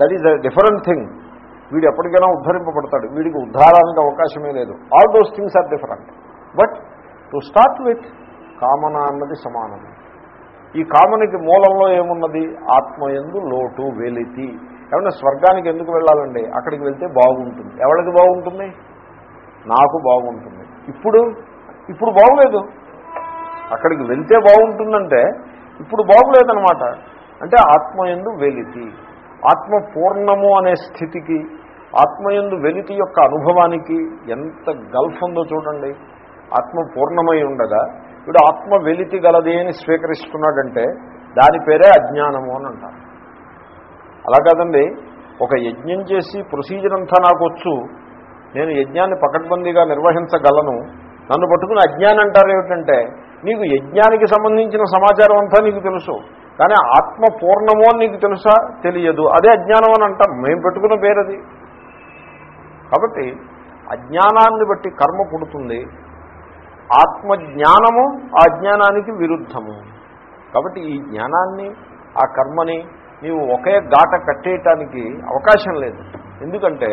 That is a different thing వీడు ఎప్పటికైనా ఉద్ధరింపబడతాడు. వీడికి ఉద్ధారానికి అవకాశమే లేదు. All those things are different but to start with కామన అన్నది సమానమే. ఈ కామనికి మూలంలో ఏమున్నది? ఆత్మయందు లోటు వెలితి. ఏమన్నా స్వర్గానికి ఎందుకు వెళ్ళాలండి? అక్కడికి వెళ్తే బాగుంటుంది. ఎవరికి బాగుంటుంది? నాకు బాగుంటుంది. ఇప్పుడు? ఇప్పుడు బాగులేదు. అక్కడికి వెళ్తే బాగుంటుందంటే ఇప్పుడు బాగులేదనమాట అంటే ఆత్మయందు వెలితి. ఆత్మ పూర్ణము అనే స్థితికి ఆత్మయందు వెలితి యొక్క అనుభవానికి ఎంత గల్ఫ్ ఉందో చూడండి. ఆత్మ పూర్ణమై ఉండగా ఇప్పుడు ఆత్మ వెలితి గలది అని స్వీకరిస్తున్నాడంటే దాని పేరే అజ్ఞానము అని అంటారు. అలా కాదండి ఒక యజ్ఞం చేసి ప్రొసీజర్ అంతా నాకు వచ్చు నేను యజ్ఞాన్ని పకడ్బందీగా నిర్వహించగలను నన్ను పట్టుకుని అజ్ఞానం అంటారు ఏమిటంటే నీకు యజ్ఞానికి సంబంధించిన సమాచారం అంతా నీకు తెలుసు. కానీ ఆత్మ పూర్ణము అని నీకు తెలుసా? తెలియదు. అదే అజ్ఞానం అని అంటాం. మేము పెట్టుకున్న పేరది. కాబట్టి అజ్ఞానాన్ని బట్టి కర్మ పుడుతుంది. ఆత్మజ్ఞానము ఆ జ్ఞానానికి విరుద్ధము. కాబట్టి ఈ జ్ఞానాన్ని ఆ కర్మని నీవు ఒకే గాట కట్టేయటానికి అవకాశం లేదు. ఎందుకంటే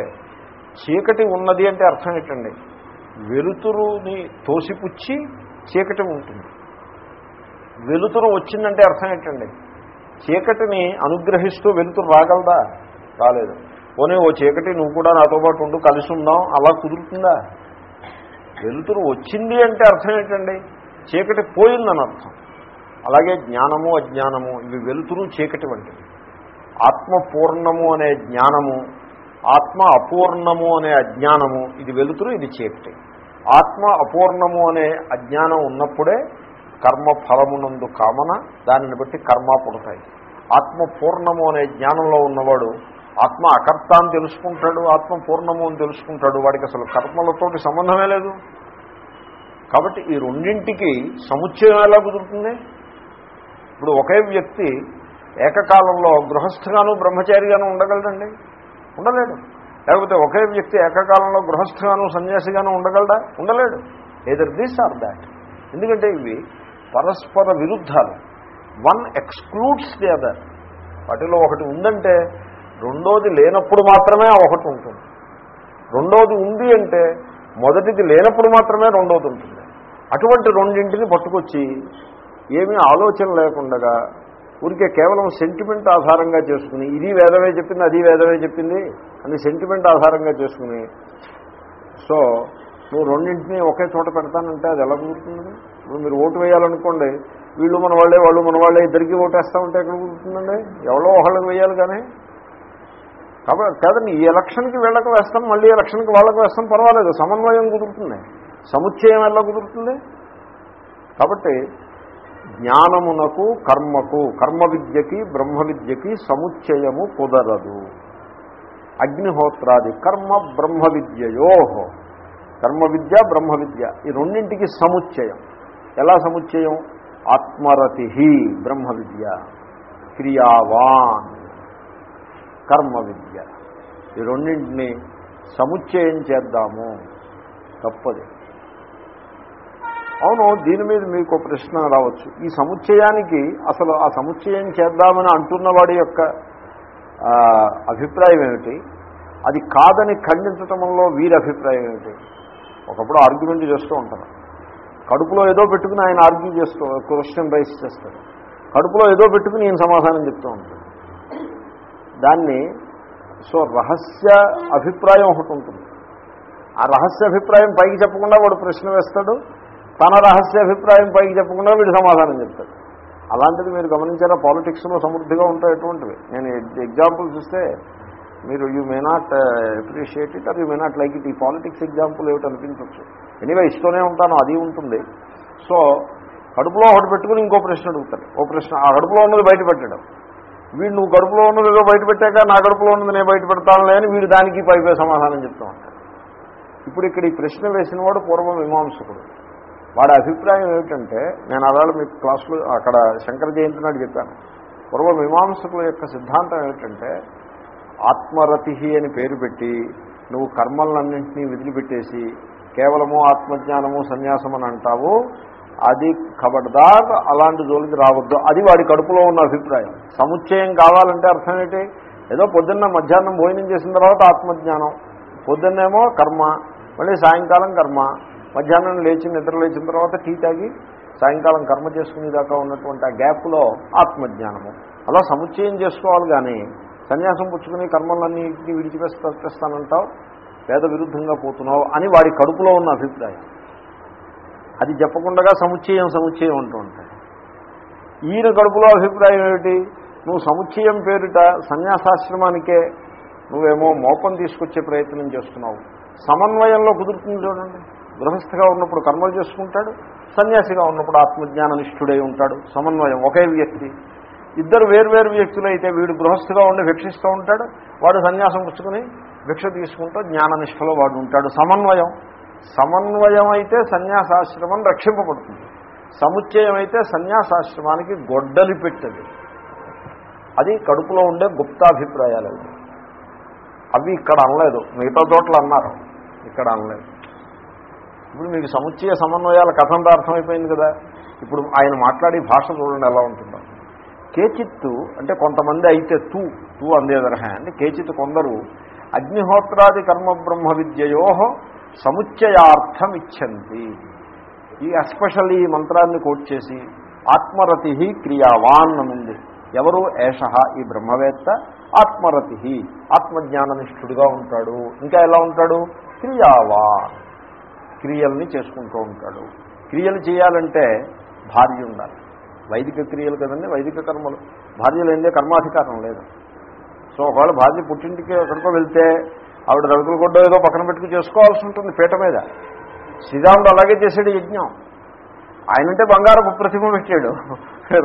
చీకటి ఉన్నది అంటే అర్థం ఏంటండి? వెలుతురుని తోసిపుచ్చి చీకటి ఉంటుంది. వెలుతురు వచ్చిందంటే అర్థం ఏంటండి? చీకటిని అనుగ్రహిస్తూ వెలుతురు రాగలదా? రాలేదు. పోనీ ఓ చీకటి నువ్వు కూడా నాతో పాటు ఉండు కలిసి ఉందాం అలా కుదురుతుందా? వెలుతురు వచ్చింది అంటే అర్థం ఏంటండి? చీకటి పోయిందని అర్థం. అలాగే జ్ఞానము అజ్ఞానము ఇవి వెలుతురు చీకటి వంటివి. ఆత్మ పూర్ణము అనే జ్ఞానము ఆత్మ అపూర్ణము అనే అజ్ఞానము ఇది వెలుతురు ఇది చీకటి. ఆత్మ అపూర్ణము అనే అజ్ఞానం ఉన్నప్పుడే కర్మ ఫలమునందు కామన దానిని బట్టి కర్మ పుడతాయి. ఆత్మ పూర్ణము అనే జ్ఞానంలో ఉన్నవాడు ఆత్మ అకర్త అని తెలుసుకుంటాడు ఆత్మ పూర్ణము అని తెలుసుకుంటాడు. వాడికి అసలు కర్మలతోటి సంబంధమే లేదు. కాబట్టి ఈ రెండింటికి సముచ్చయం ఎలా కుదురుతుంది? ఇప్పుడు ఒకే వ్యక్తి ఏకకాలంలో గృహస్థగాను బ్రహ్మచారిగాను ఉండగలడండి? ఉండలేడు. లేకపోతే ఒకే వ్యక్తి ఏకకాలంలో గృహస్థగాను సన్యాసిగాను ఉండగలడా? ఉండలేడు. ఎదర్ దిస్ ఆర్ దాట్ ఎందుకంటే ఇవి పరస్పర విరుద్ధాలు. వన్ ఎక్స్క్లూడ్స్ ది అదర్ వాటిలో ఒకటి ఉందంటే రెండోది లేనప్పుడు మాత్రమే ఒకటి ఉంటుంది. రెండోది ఉంది అంటే మొదటిది లేనప్పుడు మాత్రమే రెండోది ఉంటుంది. అటువంటి రెండింటిని పట్టుకొచ్చి ఏమీ ఆలోచన లేకుండా ఊరికే కేవలం సెంటిమెంట్ ఆధారంగా చేసుకుని ఇది వేదమే చెప్పింది అది వేదమే చెప్పింది అని సెంటిమెంట్ ఆధారంగా చేసుకుని సో నువ్వు రెండింటినీ ఒకే చోట పెడతానంటే అది ఎలా కుదురుతుంది? ఇప్పుడు మీరు ఓటు వేయాలనుకోండి వీళ్ళు మన వాళ్ళే వాళ్ళు మన వాళ్ళే ఇద్దరికి ఓటు ఉంటే ఎక్కడ కుదురుతుందండి? ఎవరో ఒకళ్ళకి వేయాలి కానీ. కాబట్టి కాదండి ఈ ఎలక్షన్కి వీళ్ళకి వేస్తాం మళ్ళీ ఎలక్షన్కి వాళ్ళకి వేస్తాం పర్వాలేదు సమన్వయం కుదురుతుంది. సముచ్చయం ఎలా కుదురుతుంది? కాబట్టి జ్ఞానమునకు కర్మకు కర్మ విద్యకి బ్రహ్మ విద్యకి సముచ్చయము కుదరదు. అగ్నిహోత్రాది కర్మ బ్రహ్మ విద్యయోహో కర్మ విద్య బ్రహ్మ విద్య ఈ రెండింటికి సముచ్చయం. ఎలా సముచ్చయం? ఆత్మరతి బ్రహ్మ విద్య క్రియావాన్. కర్మ విద్య ఈ రెండింటిని సముచ్చయం చేద్దాము. తప్పది. అవును దీని మీద మీకు ఒక ప్రశ్న రావచ్చు. ఈ సముచ్చయానికి అసలు ఆ సముచ్చయం చేద్దామని అంటున్నవాడి యొక్క అభిప్రాయం ఏమిటి? అది కాదని ఖండించటంలో వీరి అభిప్రాయం ఏమిటి? ఒకప్పుడు ఆర్గ్యుమెంట్ చేస్తూ ఉంటారు. కడుపులో ఏదో పెట్టుకుని ఆయన ఆర్గ్యూ చేస్తూ క్వశ్చన్ రైస్ చేస్తాడు కడుపులో ఏదో పెట్టుకుని ఈయన సమాధానం చెప్తూ ఉంటాడు దాన్ని సో రహస్య అభిప్రాయం ఒకటి ఉంటుంది. ఆ రహస్య అభిప్రాయం పైకి చెప్పకుండా వాడు ప్రశ్న వేస్తాడు తన రహస్య అభిప్రాయం పైకి చెప్పకుండా వీడు సమాధానం చెప్తాడు. అలాంటిది మీరు గమనించారా పాలిటిక్స్లో సమృద్ధిగా ఉంటాయి ఎటువంటివి నేను ఎగ్జాంపుల్ చూస్తే మీరు you may not appreciate it or you may not like it ఈ పాలిటిక్స్ ఎగ్జాంపుల్ ఏమిటి అనిపించవచ్చు ఎనీవే ఇస్తూనే ఉంటాను అది ఉంటుంది. సో కడుపులో ఒకటి పెట్టుకుని ఇంకో ప్రశ్న అడుగుతాను. ఓ ప్రశ్న ఆ కడుపులో ఉన్నది బయట పెట్టడం. వీడు నువ్వు కడుపులో ఉన్నది ఏదో బయట పెట్టాక నా కడుపులో ఉన్నది నేను బయట పెడతానులే అని వీడు దానికి పైపే సమాధానం చెప్తూ ఉంటాడు. ఇప్పుడు ఇక్కడ ఈ ప్రశ్న వేసిన వాడు పూర్వం మీమాంసకుడు. వాడి అభిప్రాయం ఏమిటంటే నేను అలాగే మీకు క్లాసులో అక్కడ శంకర జయంతి నాడు చెప్పాను. పూర్వ మీమాంసకుల యొక్క సిద్ధాంతం ఏమిటంటే ఆత్మరతి అని పేరు పెట్టి నువ్వు కర్మలన్నింటినీ వదిలిపెట్టేసి కేవలము ఆత్మజ్ఞానము సన్యాసం అని అంటావు అది కబడ్దార్ అలాంటి జోలికి రావద్దు. అది వాడి కడుపులో ఉన్న అభిప్రాయం. సముచ్చయం కావాలంటే అర్థం ఏంటి? ఏదో పొద్దున్న మధ్యాహ్నం భోజనం చేసిన తర్వాత ఆత్మజ్ఞానం. పొద్దున్నేమో కర్మ మళ్ళీ సాయంకాలం కర్మ. మధ్యాహ్నం లేచి నిద్ర లేచిన తర్వాత టీ తాగి సాయంకాలం కర్మ చేసుకునేదాకా ఉన్నటువంటి ఆ గ్యాప్లో ఆత్మజ్ఞానము. అలా సముచ్చయం చేసుకోవాలి కానీ సన్యాసం పుచ్చుకుని కర్మలన్నింటినీ విడిచిపెస్తానంటావు వేద విరుద్ధంగా పోతున్నావు అని వాడి కడుపులో ఉన్న అభిప్రాయం. అది చెప్పకుండా సముచ్చయం సముచ్చయం అంటూ ఉంటాడు ఈయన కడుపులో అభిప్రాయం ఏమిటి? నువ్వు సముచ్చయం పేరిట సన్యాసాశ్రమానికే నువ్వేమో మోపం తీసుకొచ్చే ప్రయత్నం చేస్తున్నావు. సమన్వయంలో కుదురుతుంది చూడండి. గృహస్థగా ఉన్నప్పుడు కర్మలు చేసుకుంటాడు సన్యాసిగా ఉన్నప్పుడు ఆత్మజ్ఞాన నిష్ఠుడై ఉంటాడు. సమన్వయం ఒకే వ్యక్తి. ఇద్దరు వేర్వేరు వ్యక్తులైతే వీడు గృహస్థుగా ఉండి భిక్షిస్తూ ఉంటాడు. వాడు సన్యాసం పుచ్చుకుని భిక్ష తీసుకుంటూ జ్ఞాననిష్టలో వాడు ఉంటాడు. సమన్వయం. సమన్వయం అయితే సన్యాసాశ్రమం రక్షింపబడుతుంది. సముచ్చయం అయితే సన్యాసాశ్రమానికి గొడ్డలి పెట్టదు. అది కడుపులో ఉండే గుప్తాభిప్రాయాలు అవి. అవి ఇక్కడ అనలేదు. మిగతా చోట్ల అన్నారు. ఇక్కడ అనలేదు. ఇప్పుడు మీకు సముచ్చయ సమన్వయాల కథంతో అర్థమైపోయింది కదా. ఇప్పుడు ఆయన మాట్లాడే భాష చూడండి ఎలా ఉంటుందో. కేచిత్తు అంటే కొంతమంది అయితే తూ తూ అందేదరహా అంటే కేచిత్ కొందరు అగ్నిహోత్రాది కర్మ బ్రహ్మ విద్యయో సముచ్చయార్థం ఇచ్చంది ఈ ఎస్పెషల్ ఈ మంత్రాన్ని కోట్ చేసి ఆత్మరతి క్రియావాన్ అనుంది. ఎవరు? ఏష ఈ బ్రహ్మవేత్త ఆత్మరతి ఆత్మజ్ఞాననిష్ఠుడిగా ఉంటాడు. ఇంకా ఎలా ఉంటాడు? క్రియావాన్. క్రియల్ని చేసుకుంటూ ఉంటాడు. క్రియలు చేయాలంటే భార్య ఉండాలి. వైదిక క్రియలు కదండి వైదిక కర్మలు. భార్య లేనిదే కర్మాధికారం లేదు. సో ఒకవేళ భార్య పుట్టింటికి ఎక్కడికో వెళ్తే ఆవిడ రవికుల గుడ్డ ఏదో పక్కన పెట్టుకుని చేసుకోవాల్సి ఉంటుంది పీట మీద. శ్రీరాముడు అలాగే చేశాడు యజ్ఞం. ఆయనంటే బంగారపు ప్రతిమ పెట్టాడు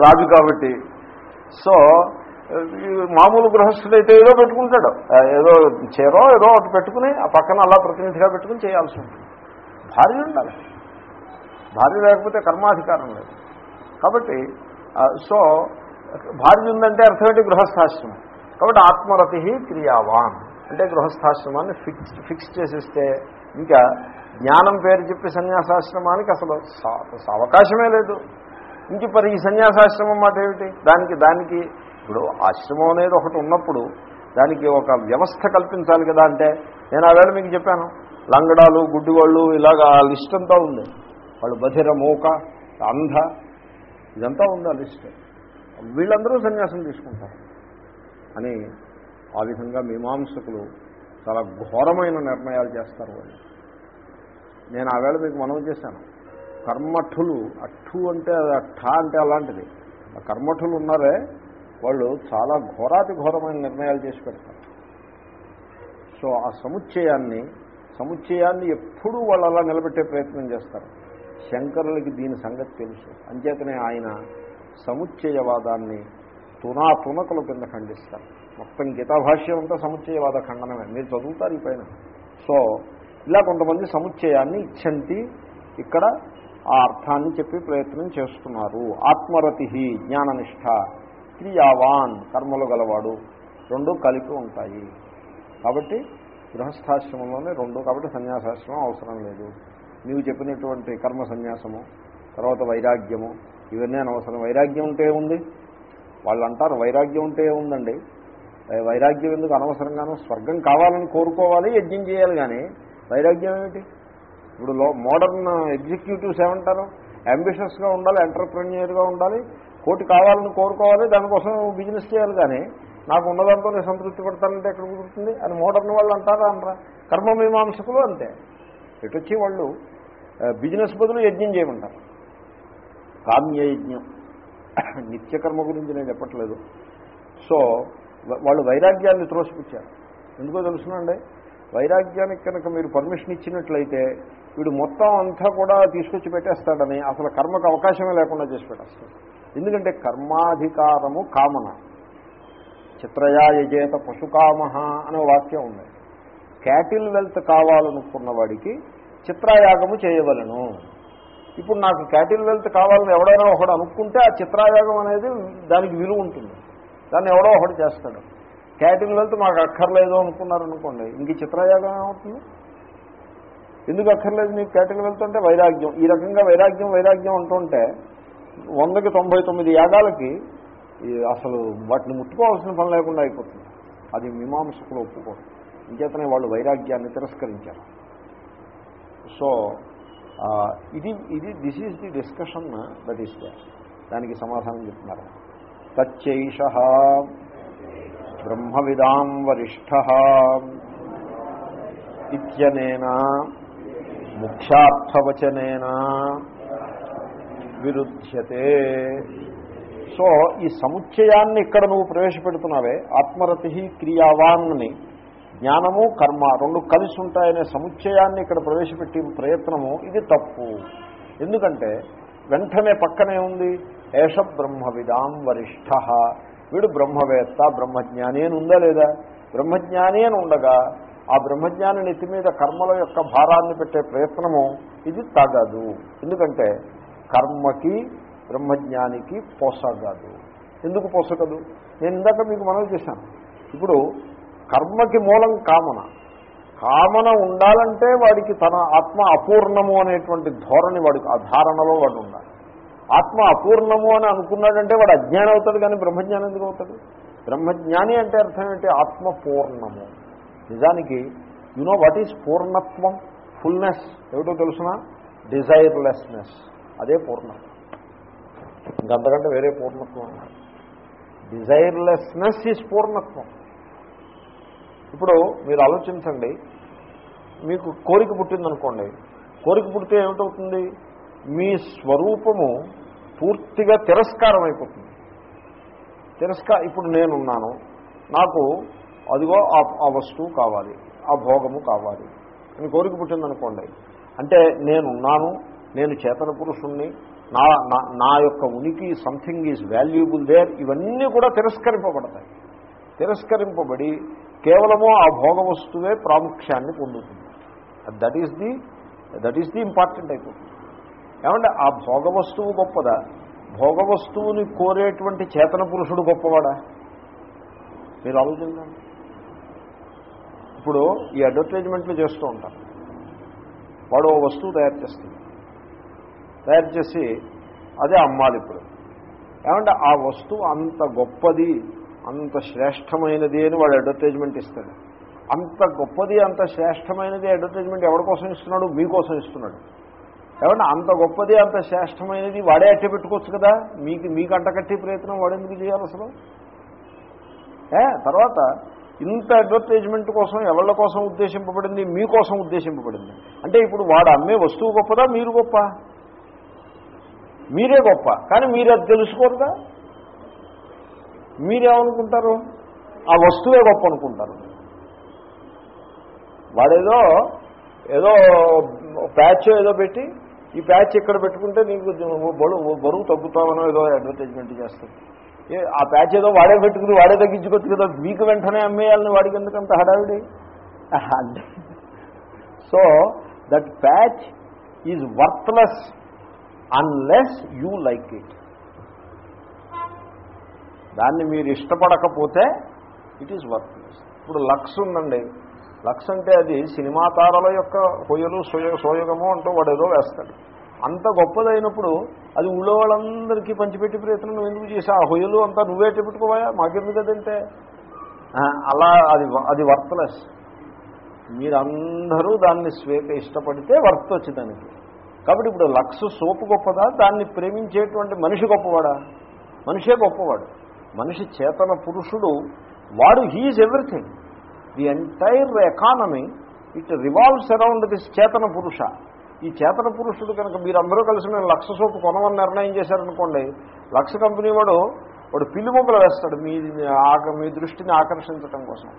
రాజు కాబట్టి. సో ఈ మామూలు గృహస్థుడైతే ఏదో పెట్టుకుంటాడు. ఏదో చీరో ఏదో ఒకటి పెట్టుకుని ఆ పక్కన అలా ప్రతినిధిగా పెట్టుకుని చేయాల్సి ఉంటుంది. భార్య ఉండాలి. భార్య లేకపోతే కర్మాధికారం లేదు. కాబట్టి సో భార్య ఉందంటే అర్థమేంటి గృహస్థాశ్రమం. కాబట్టి ఆత్మరతి క్రియావాన్. అంటే గృహస్థాశ్రమాన్ని ఫిక్స్ ఫిక్స్ చేసేస్తే ఇంకా జ్ఞానం పేరు చెప్పి సన్యాసాశ్రమానికి అసలు అవకాశమే లేదు. ఇంక మరి ఈ సన్యాసాశ్రమం మాట ఏమిటి? దానికి దానికి ఇప్పుడు ఆశ్రమం అనేది ఒకటి ఉన్నప్పుడు దానికి ఒక వ్యవస్థ కల్పించాలి కదా అంటే నేను ఆవేళ మీకు చెప్పాను లంగడాలు గుడ్డివాళ్ళు ఇలాగ లిస్ట్ అంతా ఉంది. వాళ్ళు బధిర మూక అంధ ఇదంతా ఉంది ఆ లిస్ట్? వీళ్ళందరూ సన్యాసం తీసుకుంటారు. అని ఆ విధంగా మీమాంసకులు చాలా ఘోరమైన నిర్ణయాలు చేస్తారు వాళ్ళు. నేను ఆవేళ మీకు మనం చేశాను. కర్మఠులు అట్టు అంటే అట్టా అంటే అలాంటిది. ఆ కర్మఠులు ఉన్నారే వాళ్ళు చాలా ఘోరాతి ఘోరమైన నిర్ణయాలు చేసి పెడతారు. సో ఆ సముచ్చయాన్ని సముచ్చయాన్ని ఎప్పుడూ వాళ్ళు అలా నిలబెట్టే ప్రయత్నం చేస్తారు. శంకరులకి దీని సంగతి తెలుసు. అంచేతనే ఆయన సముచ్చయవాదాన్ని తునా తునకల కింద ఖండిస్తారు. మొత్తం గీతాభాష్యం అంతా సముచ్చయవాద ఖండనమే. మీరు చదువుతారు ఈ పైన. సో ఇలా కొంతమంది సముచ్చయాన్ని ఇచ్చంతి ఇక్కడ ఆ అర్థాన్ని చెప్పి ప్రయత్నం చేస్తున్నారు. ఆత్మరతి జ్ఞాననిష్ట క్రియావాన్ కర్మలు గలవాడు రెండు కలిపి ఉంటాయి. కాబట్టి గృహస్థాశ్రమంలోనే రెండు కాబట్టి సన్యాసాశ్రమం అవసరం లేదు. నీవు చెప్పినటువంటి కర్మ సన్యాసము తర్వాత వైరాగ్యము ఇవన్నీ అనవసరం. వైరాగ్యం ఉంటే ఉంది వాళ్ళు అంటారు వైరాగ్యం ఉంటే ఉందండి వైరాగ్యం ఎందుకు అనవసరంగానూ స్వర్గం కావాలని కోరుకోవాలి యజ్ఞం చేయాలి కానీ వైరాగ్యం ఏమిటి? ఇప్పుడు లో మోడర్న్ ఎగ్జిక్యూటివ్స్ ఏమంటారు? అంబిషియస్గా ఉండాలి ఎంటర్ప్రెన్యూర్గా ఉండాలి కోటి కావాలని కోరుకోవాలి దానికోసం బిజినెస్ చేయాలి కానీ నాకు ఉన్నదాంతో నేను సంతృప్తి పడతానంటే ఎక్కడ కుదురుతుంది? అని మోడర్న్ వాళ్ళు అంటారా అనరా? కర్మమీమాంసకులు అంతే. ఎటొచ్చి వాళ్ళు బిజినెస్ బదులు యజ్ఞం చేయమంటారు. కామ్యయజ్ఞం. నిత్యకర్మ గురించి నేను చెప్పట్లేదు. సో వాళ్ళు వైరాగ్యాన్ని త్రోసిపుచ్చారు. ఎందుకో తెలుసునండి? వైరాగ్యానికి కనుక మీరు పర్మిషన్ ఇచ్చినట్లయితే వీడు మొత్తం అంతా కూడా తీసుకొచ్చి పెట్టేస్తాడని అసలు కర్మకు అవకాశమే లేకుండా చేసి పెట్టేస్తాడు. ఎందుకంటే కర్మాధికారము కామన. చిత్రయా యజేత పశుకామ అనే వాక్యం ఉంది. క్యాటిల్ వెల్త్ కావాలనుకున్న వాడికి చిత్రాయాగము చేయవలను. ఇప్పుడు నాకు క్యాటిల్ వెల్త్ కావాలని ఎవడైనా ఒకడు అనుకుంటే ఆ చిత్రాయాగం అనేది దానికి విలువ ఉంటుంది. దాన్ని ఎవడో ఒకటి చేస్తాడు. క్యాటిల్ వెల్త్ మాకు అక్కర్లేదు అనుకున్నారనుకోండి ఇంక చిత్రాయాగం ఏమవుతుంది? ఎందుకు అక్కర్లేదు నీకు క్యాటిల్ వెల్త్ అంటే వైరాగ్యం? ఈ రకంగా వైరాగ్యం వైరాగ్యం అంటుంటే వందకి తొంభై తొమ్మిది యాగాలకి అసలు వాటిని ముట్టుకోవాల్సిన పని లేకుండా అయిపోతుంది. అది మీమాంసకులు ఒప్పుకోరు. ఇంకేతనే వాళ్ళు వైరాగ్యాన్ని తిరస్కరించారు. సో ఇది ఇది this is the discussion that is they దానికి సమాధానం చెప్తున్నారు. తచ్చైష బ్రహ్మవిదాం వరిష్ఠ ఇత్యనేన ముఖ్యార్థవచనేన విరుధ్యతే. సో ఈ సముచ్చయాన్ని ఇక్కడ నువ్వు ప్రవేశపెడుతున్నావే ఆత్మరతి క్రియావాన్ని జ్ఞానము కర్మ రెండు కలిసి ఉంటాయనే సముచ్చయాన్ని ఇక్కడ ప్రవేశపెట్టి ప్రయత్నము ఇది తప్పు. ఎందుకంటే వెంటనే పక్కనే ఉంది ఏష బ్రహ్మవిదాం వరిష్ఠ వీడు బ్రహ్మవేత్త బ్రహ్మజ్ఞాని అని ఉందా లేదా? బ్రహ్మజ్ఞాని అని ఉండగా ఆ బ్రహ్మజ్ఞాని నెత్తి మీద కర్మల యొక్క భారాన్ని పెట్టే ప్రయత్నము ఇది తగదు. ఎందుకంటే కర్మకి బ్రహ్మజ్ఞానికి పోసగదు. ఎందుకు పోసగదు? నేను ఇందాక మీకు మనవి చేశాను. ఇప్పుడు కర్మకి మూలం కామన. కామన ఉండాలంటే వాడికి తన ఆత్మ అపూర్ణము అనేటువంటి ధోరణి వాడికి ఆ ధారణలో వాడు ఉండాలి. ఆత్మ అపూర్ణము అని అనుకున్నాడంటే వాడు అజ్ఞానం అవుతాడు కానీ బ్రహ్మజ్ఞానం ఎందుకు అవుతాడు? బ్రహ్మజ్ఞాని అంటే అర్థం ఏంటి? ఆత్మ పూర్ణము నిజానికి యునో వాట్ ఈజ్ పూర్ణత్వం? ఫుల్నెస్ ఏమిటో తెలుసిన? డిజైర్లెస్నెస్ అదే పూర్ణత్వం ఇంకంతకంటే వేరే పూర్ణత్వం డిజైర్లెస్నెస్ ఈజ్ పూర్ణత్వం. ఇప్పుడు మీరు ఆలోచించండి. మీకు కోరిక పుట్టిందనుకోండి. కోరిక పుడితే ఏమిటవుతుంది? మీ స్వరూపము పూర్తిగా తిరస్కారం అయిపోతుంది తిరస్కా ఇప్పుడు నేనున్నాను. నాకు అదిగో ఆ వస్తువు కావాలి. ఆ భోగము కావాలి. అని కోరిక పుట్టిందనుకోండి. అంటే నేనున్నాను నేను చేతన పురుషుణ్ణి నా నా- నా యొక్క ఉనికి సంథింగ్ ఈజ్ వాల్యుబుల్ దేర్ ఇవన్నీ కూడా తిరస్కరింపబడతాయి. తిరస్కరింపబడి కేవలము ఆ భోగ వస్తువే ప్రాముఖ్యాన్ని పొందుతుంది. That is the that is the important అయిపోతుంది ఏమంటే ఆ భోగ వస్తువు గొప్పదా? భోగ వస్తువుని కోరేటువంటి చేతన పురుషుడు గొప్పవాడా? మీరు ఆలోచించండి. ఇప్పుడు ఈ అడ్వర్టైజ్మెంట్లు చేస్తూ ఉంటారు. వాడు ఓ వస్తువు తయారు చేస్తుంది తయారు చేసి అదే అమ్మాలి ఇప్పుడు ఏమంటే ఆ వస్తువు అంత గొప్పది అంత శ్రేష్టమైనది అని వాడు అడ్వర్టైజ్మెంట్ ఇస్తాడు. అంత గొప్పది అంత శ్రేష్టమైనది అడ్వర్టైజ్మెంట్ ఎవరి కోసం ఇస్తున్నాడు? మీకోసం ఇస్తున్నాడు. ఏమంటే అంత గొప్పది అంత శ్రేష్టమైనది వాడే అట్టే పెట్టుకోవచ్చు కదా? మీకు మీకు అంటకట్టే ప్రయత్నం వాడు ఎందుకు చేయాలి అసలు? ఏ తర్వాత ఇంత అడ్వర్టైజ్మెంట్ కోసం ఎవళ్ళ కోసం ఉద్దేశింపబడింది? మీకోసం ఉద్దేశింపబడింది. అంటే ఇప్పుడు వాడు అమ్మే వస్తువు గొప్పదా? మీరు గొప్ప. మీరే గొప్ప. కానీ మీరు అది తెలుసుకోరుగా? మీరేమనుకుంటారు? ఆ వస్తువే గొప్ప అనుకుంటారు వాడేదో ఏదో ప్యాచ్ ఏదో పెట్టి ఈ ప్యాచ్ ఇక్కడ పెట్టుకుంటే నీకు బరువు బరువు తగ్గుతామనో ఏదో అడ్వర్టైజ్మెంట్ చేస్తుంది ఏ ఆ ప్యాచ్ ఏదో వాడే పెట్టుకుని వాడే తగ్గించుకోవచ్చు కదా మీకు వెంటనే అమ్మేయాలని వాడికి ఎందుకంత హడావిడి? అంటే so that patch is worthless unless you like it దాన్ని మీరు ఇష్టపడకపోతే ఇట్ ఈజ్ వర్త్లెస్ ఇప్పుడు లక్స్ ఉందండి. లక్స్ అంటే అది సినిమా తారల యొక్క హొయ్యలు సోయ సోయగము అంటూ వాడు ఏదో వేస్తాడు. అంత గొప్పదైనప్పుడు అది ఊళ్ళో వాళ్ళందరికీ పంచిపెట్టి ప్రయత్నం నువ్వు ఎందుకు చేసా ఆ హొయ్యలు అంతా నువ్వే పెట్టుకోవా మాకెందుకు కదంటే అలా అది అది వర్త్లెస్ మీరందరూ దాన్ని స్వేక ఇష్టపడితే వర్త్ వచ్చి దానికి. కాబట్టి ఇప్పుడు లక్స్ సోపు గొప్పదా? దాన్ని ప్రేమించేటువంటి మనిషి గొప్పవాడా? మనిషే గొప్పవాడు. మనిషి చేతన పురుషుడు వాడు he is everything the entire economy it revolves around this చేతన పురుష. ఈ చేతన పురుషుడు కనుక మీరందరూ కలిసి నేను లక్ష సోపు కొనమని నిర్ణయం చేశారనుకోండి లక్ష కంపెనీ వాడు వాడు పిల్లి వేస్తాడు మీ మీ దృష్టిని ఆకర్షించడం కోసం.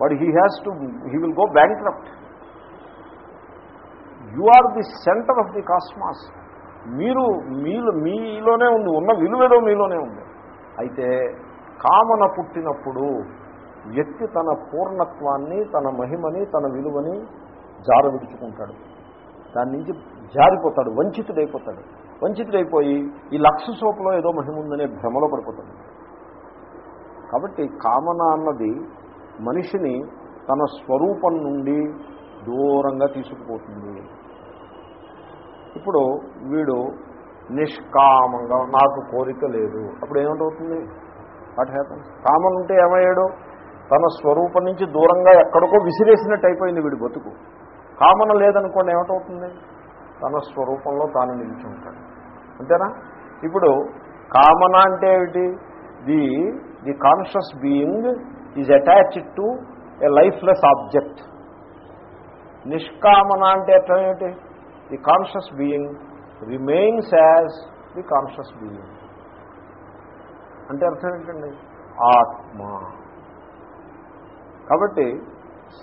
వాడు he has to he will go bank you are the centre of the cosmos మీరు మీలో మీలోనే ఉంది ఉన్న విలువేదో మీలోనే ఉంది. అయితే కామన పుట్టినప్పుడు వ్యక్తి తన పూర్ణత్వాన్ని తన మహిమని తన విలువని జార విడుచుకుంటాడు. దాని నుంచి జారిపోతాడు వంచితుడైపోతాడు. వంచితుడైపోయి ఈ లక్ష సోపులో ఏదో మహిమ ఉందనే భ్రమలో పడిపోతాడు. కాబట్టి కామన అన్నది మనిషిని తన స్వరూపం నుండి దూరంగా తీసుకుపోతుంది. ఇప్పుడు వీడు నిష్కామంగా నాకు కోరిక లేదు. అప్పుడు ఏమిటవుతుంది వాట్ హ్యాపన్స్ కామన్ ఉంటే ఏమయ్యాడు? తన స్వరూపం నుంచి దూరంగా ఎక్కడికో విసిరేసినట్టు అయిపోయింది వీడి బతుకు. కామన లేదనుకోండి ఏమిటవుతుంది తన స్వరూపంలో తాను నిలిచి ఉంటాడు. అంతేనా? ఇప్పుడు కామన అంటే ఏమిటి? The the conscious being is attached to a lifeless object నిష్కామన అంటే అర్థం ఏమిటి? The conscious being remains as the conscious being అంటే అర్థం ఏంటండి? ఆత్మ. కాబట్టి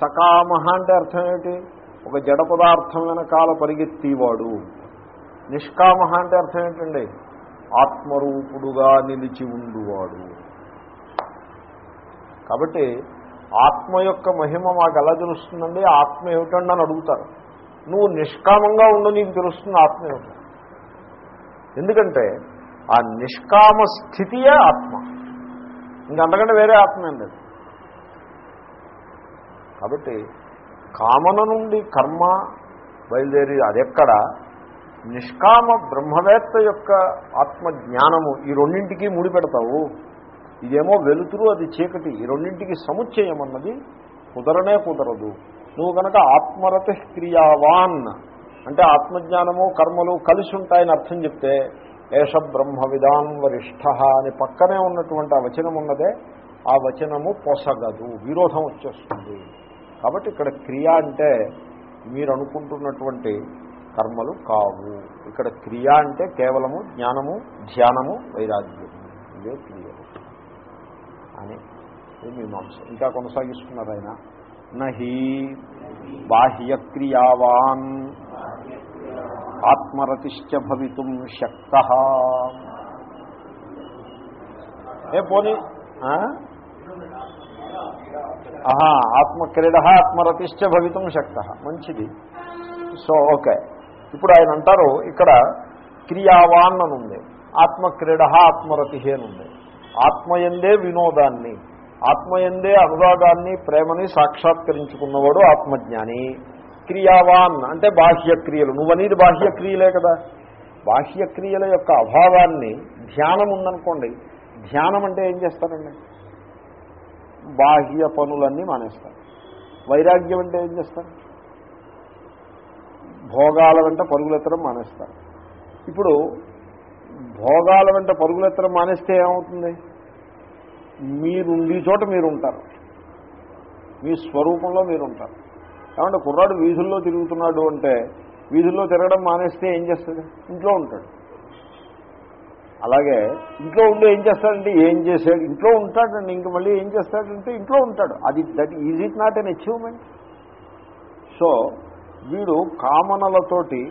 సకామ అంటే అర్థం ఏమిటి ఒక జడ పదార్థం వెనకాల పరిగెత్తేవాడు. నిష్కామ అంటే అర్థం ఏంటండి? ఆత్మరూపుడుగా నిలిచి ఉండువాడు. కాబట్టి ఆత్మ యొక్క మహిమ మాకు ఎలా తెలుస్తుందండి? ఆత్మ ఏమిటండి అని అడుగుతారు. నువ్వు నిష్కామంగా ఉండు నీకు తెలుస్తుంది ఆత్మ ఏమిటి? ఎందుకంటే ఆ నిష్కామ స్థితియే ఆత్మ. ఇంకంతకంటే వేరే ఆత్మ ఏం లేదు. కాబట్టి కామన నుండి కర్మ బయలుదేరి అదెక్కడ? నిష్కామ బ్రహ్మవేత్త యొక్క ఆత్మజ్ఞానము ఈ రెండింటికి ముడిపెడతావు ఇదేమో వెలుతురు అది చీకటి. ఈ రెండింటికి సముచ్చయం అన్నది కుదరనే కుదరదు. నువ్వు కనుక ఆత్మరత క్రియావాన్ అంటే ఆత్మజ్ఞానము కర్మలు కలిసి ఉంటాయని అర్థం చెప్తే ఏష బ్రహ్మ విధాన్ వరిష్ఠ అని పక్కనే ఉన్నటువంటి ఆ వచనం ఉన్నదే ఆ వచనము పొసగదు విరోధం వచ్చేస్తుంది. కాబట్టి ఇక్కడ క్రియ అంటే మీరు అనుకుంటున్నటువంటి కర్మలు కావు. ఇక్కడ క్రియ అంటే కేవలము జ్ఞానము ధ్యానము వైరాగ్యము. ఇదే క్రియలు. అని ఇది మీమాంస. ఇంకా కొనసాగిస్తున్నారు ఆయన. నహి బాహ్యక్రియావాన్ ఆత్మరతిశ్చ భవితుం శక్త. ఏ పోనీ? ఆహా ఆత్మక్రీడ ఆత్మరతిశ్చ భవితం శక్త. మంచిది. So okay. ఇప్పుడు ఆయన అంటారు ఇక్కడ క్రియావాన్ అని ఉంది. ఆత్మక్రీడ ఆత్మరతి అని ఉంది. ఆత్మయందే వినోదాన్ని. ఆత్మయందే అనురాగాన్ని ప్రేమని సాక్షాత్కరించుకున్నవాడు ఆత్మజ్ఞాని. క్రియావాన్ అంటే బాహ్యక్రియలు. నువ్వనేది బాహ్యక్రియలే కదా. బాహ్యక్రియల యొక్క అభావాన్ని ధ్యానం ఉందనుకోండి ధ్యానం అంటే ఏం చేస్తారండి? బాహ్య పనులన్నీ మానేస్తారు. వైరాగ్యం అంటే ఏం చేస్తారు? భోగాల వెంట పరుగులెత్తడం మానేస్తారు. ఇప్పుడు భోగాల వెంట పరుగులెత్తడం మానేస్తే ఏమవుతుంది? మీరుండి చోట మీరు ఉంటారు మీ స్వరూపంలో మీరు ఉంటారు ఏమంటే కుర్రాడు వీధుల్లో తిరుగుతున్నాడు అంటే వీధుల్లో తిరగడం మానేస్తే ఏం చేస్తుంది ఇంట్లో ఉంటాడు. అలాగే ఇంట్లో ఉండి ఏం చేస్తాడంటే ఏం చేసాడు ఇంట్లో ఉంటాడండి ఇంక మళ్ళీ ఏం చేస్తాడంటే ఇంట్లో ఉంటాడు. అది that is it not an achievement. So వీడు కామనలతోటి